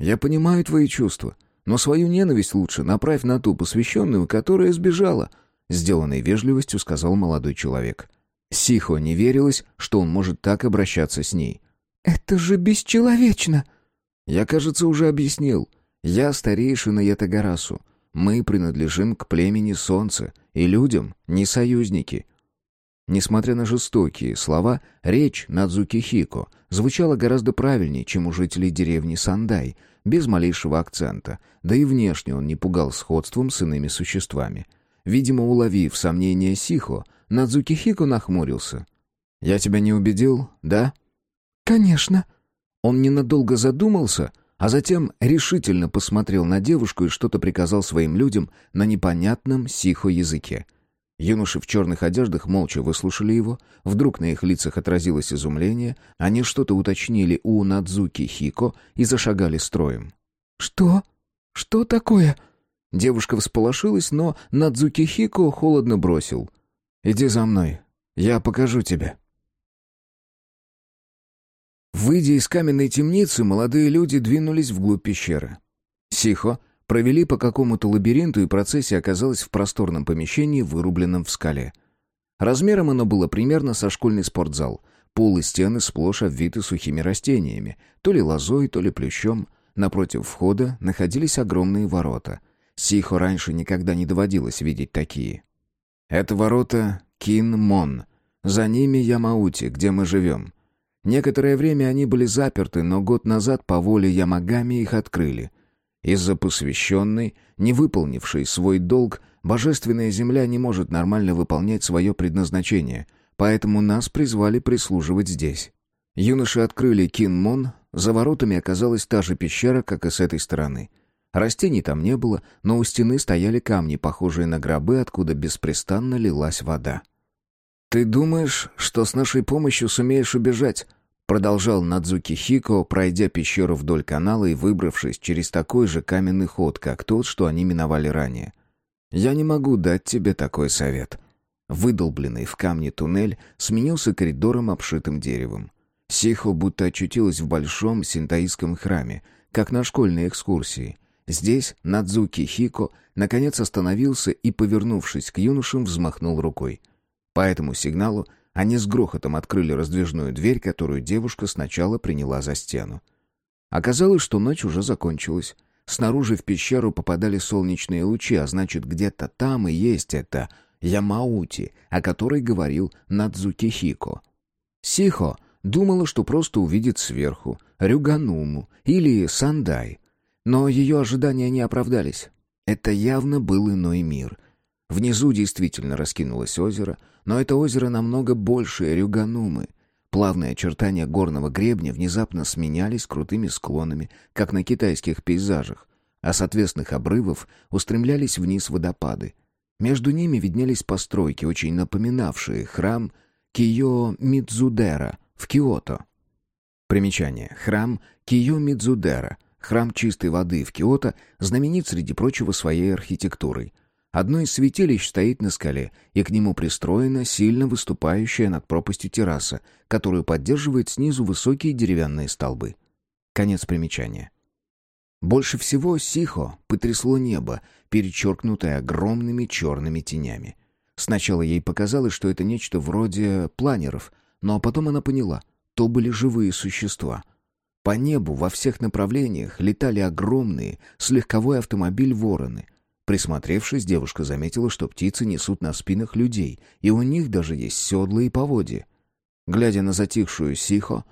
«Я понимаю твои чувства, но свою ненависть лучше направь на ту посвященную, которая сбежала», — сделанной вежливостью сказал молодой человек. Сихо не верилось, что он может так обращаться с ней. «Это же бесчеловечно!» «Я, кажется, уже объяснил. Я старейшина Ятагарасу. Мы принадлежим к племени Солнца, и людям не союзники. Несмотря на жестокие слова, речь Надзуки Хико звучала гораздо правильнее, чем у жителей деревни Сандай, без малейшего акцента, да и внешне он не пугал сходством с иными существами. Видимо, уловив сомнение Сихо, Надзуки Хико нахмурился. «Я тебя не убедил, да?» «Конечно». Он ненадолго задумался — а затем решительно посмотрел на девушку и что-то приказал своим людям на непонятном сихо-языке. Юноши в черных одеждах молча выслушали его, вдруг на их лицах отразилось изумление, они что-то уточнили у Надзуки Хико и зашагали строем. «Что? Что такое?» Девушка всполошилась, но Надзуки Хико холодно бросил. «Иди за мной, я покажу тебе». Выйдя из каменной темницы, молодые люди двинулись вглубь пещеры. Сихо провели по какому-то лабиринту, и процессия оказалась в просторном помещении, вырубленном в скале. Размером оно было примерно со школьный спортзал. Пол и стены сплошь обвиты сухими растениями, то ли лозой, то ли плющом. Напротив входа находились огромные ворота. Сихо раньше никогда не доводилось видеть такие. «Это ворота Кин-Мон. За ними Ямаути, где мы живем. Некоторое время они были заперты, но год назад по воле Ямагами их открыли. Из-за посвященной, не выполнившей свой долг, божественная земля не может нормально выполнять свое предназначение, поэтому нас призвали прислуживать здесь. Юноши открыли Кинмон, за воротами оказалась та же пещера, как и с этой стороны. Растений там не было, но у стены стояли камни, похожие на гробы, откуда беспрестанно лилась вода. «Ты думаешь, что с нашей помощью сумеешь убежать?» Продолжал Надзуки Хико, пройдя пещеру вдоль канала и выбравшись через такой же каменный ход, как тот, что они миновали ранее. «Я не могу дать тебе такой совет». Выдолбленный в камне туннель сменился коридором, обшитым деревом. Сихо будто очутилась в большом синтаистском храме, как на школьной экскурсии. Здесь Надзуки Хико наконец остановился и, повернувшись к юношам, взмахнул рукой. По этому сигналу они с грохотом открыли раздвижную дверь, которую девушка сначала приняла за стену. Оказалось, что ночь уже закончилась. Снаружи в пещеру попадали солнечные лучи, а значит, где-то там и есть это Ямаути, о которой говорил Надзуки Хико. Сихо думала, что просто увидит сверху Рюгануму или Сандай. Но ее ожидания не оправдались. Это явно был иной мир. Внизу действительно раскинулось озеро — но это озеро намного больше Рюганумы. Плавные очертания горного гребня внезапно сменялись крутыми склонами, как на китайских пейзажах, а с отвесных обрывов устремлялись вниз водопады. Между ними виднелись постройки, очень напоминавшие храм Кио-Мидзудера в Киото. Примечание. Храм Кио-Мидзудера, храм чистой воды в Киото, знаменит среди прочего своей архитектурой – Одно из святилищ стоит на скале, и к нему пристроена сильно выступающая над пропастью терраса, которую поддерживают снизу высокие деревянные столбы. Конец примечания. Больше всего Сихо потрясло небо, перечеркнутое огромными черными тенями. Сначала ей показалось, что это нечто вроде планеров, но потом она поняла — то были живые существа. По небу во всех направлениях летали огромные, с легковой автомобиль вороны. Присмотревшись, девушка заметила, что птицы несут на спинах людей, и у них даже есть седла и поводья. Глядя на затихшую Сихо,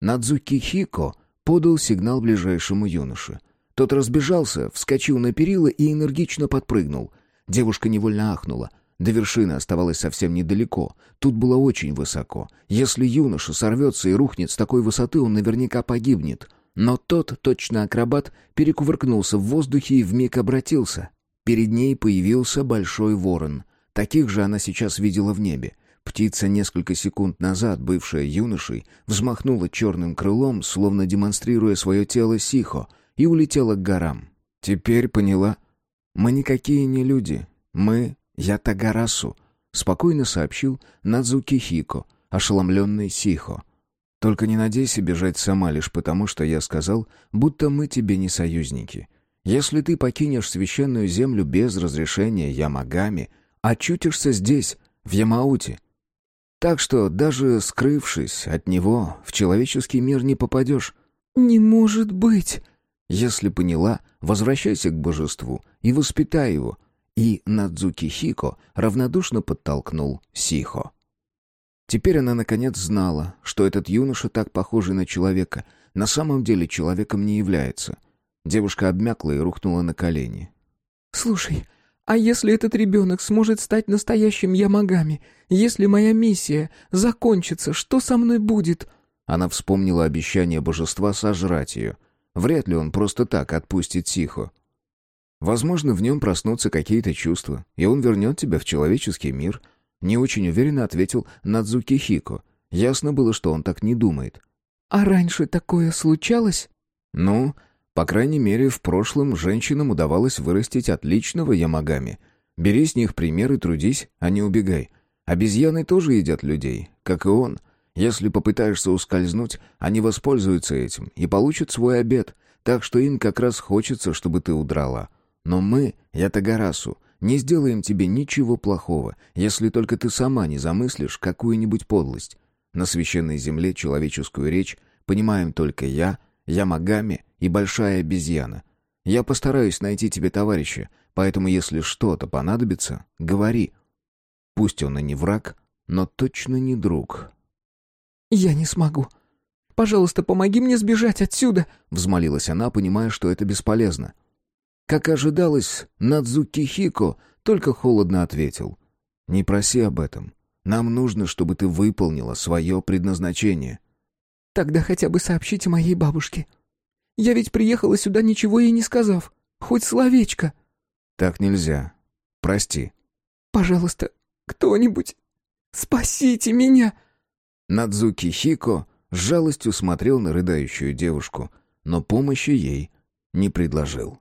Надзуки Хико подал сигнал ближайшему юноше. Тот разбежался, вскочил на перила и энергично подпрыгнул. Девушка невольно ахнула. До вершины оставалось совсем недалеко. Тут было очень высоко. Если юноша сорвется и рухнет с такой высоты, он наверняка погибнет. Но тот, точно акробат, перекувыркнулся в воздухе и вмиг обратился. Перед ней появился большой ворон. Таких же она сейчас видела в небе. Птица, несколько секунд назад бывшая юношей, взмахнула черным крылом, словно демонстрируя свое тело сихо, и улетела к горам. Теперь поняла. Мы никакие не люди. Мы Ятагарасу, спокойно сообщил Надзуки Хико, ошеломленный Сихо. Только не надейся бежать сама лишь потому, что я сказал, будто мы тебе не союзники. Если ты покинешь священную землю без разрешения Ямагами, очутишься здесь, в Ямауте. Так что даже скрывшись от него, в человеческий мир не попадешь. «Не может быть!» Если поняла, возвращайся к божеству и воспитай его. И Надзуки Хико равнодушно подтолкнул Сихо. Теперь она наконец знала, что этот юноша, так похожий на человека, на самом деле человеком не является. Девушка обмякла и рухнула на колени. «Слушай, а если этот ребенок сможет стать настоящим Ямагами? Если моя миссия закончится, что со мной будет?» Она вспомнила обещание божества сожрать ее. Вряд ли он просто так отпустит Сихо. Возможно, в нем проснутся какие-то чувства, и он вернет тебя в человеческий мир. Не очень уверенно ответил Надзуки Хико. Ясно было, что он так не думает. «А раньше такое случалось?» «Ну, по крайней мере, в прошлом женщинам удавалось вырастить отличного ямагами. Бери с них пример и трудись, а не убегай. Обезьяны тоже едят людей, как и он. Если попытаешься ускользнуть, они воспользуются этим и получат свой обед, так что им как раз хочется, чтобы ты удрала. Но мы, Ятагарасу, не сделаем тебе ничего плохого, если только ты сама не замыслишь какую-нибудь подлость. На священной земле человеческую речь понимаем только я, Ямагами и большая обезьяна. Я постараюсь найти тебе товарища, поэтому если что-то понадобится, говори. Пусть он и не враг, но точно не друг». «Я не смогу. Пожалуйста, помоги мне сбежать отсюда!» — взмолилась она, понимая, что это бесполезно. Как ожидалось, Надзуки Хико только холодно ответил. «Не проси об этом. Нам нужно, чтобы ты выполнила свое предназначение». «Тогда хотя бы сообщите моей бабушке. Я ведь приехала сюда, ничего ей не сказав. Хоть словечко». «Так нельзя. Прости». «Пожалуйста, кто-нибудь, спасите меня!» Надзуки Хико с жалостью смотрел на рыдающую девушку, но помощи ей не предложил.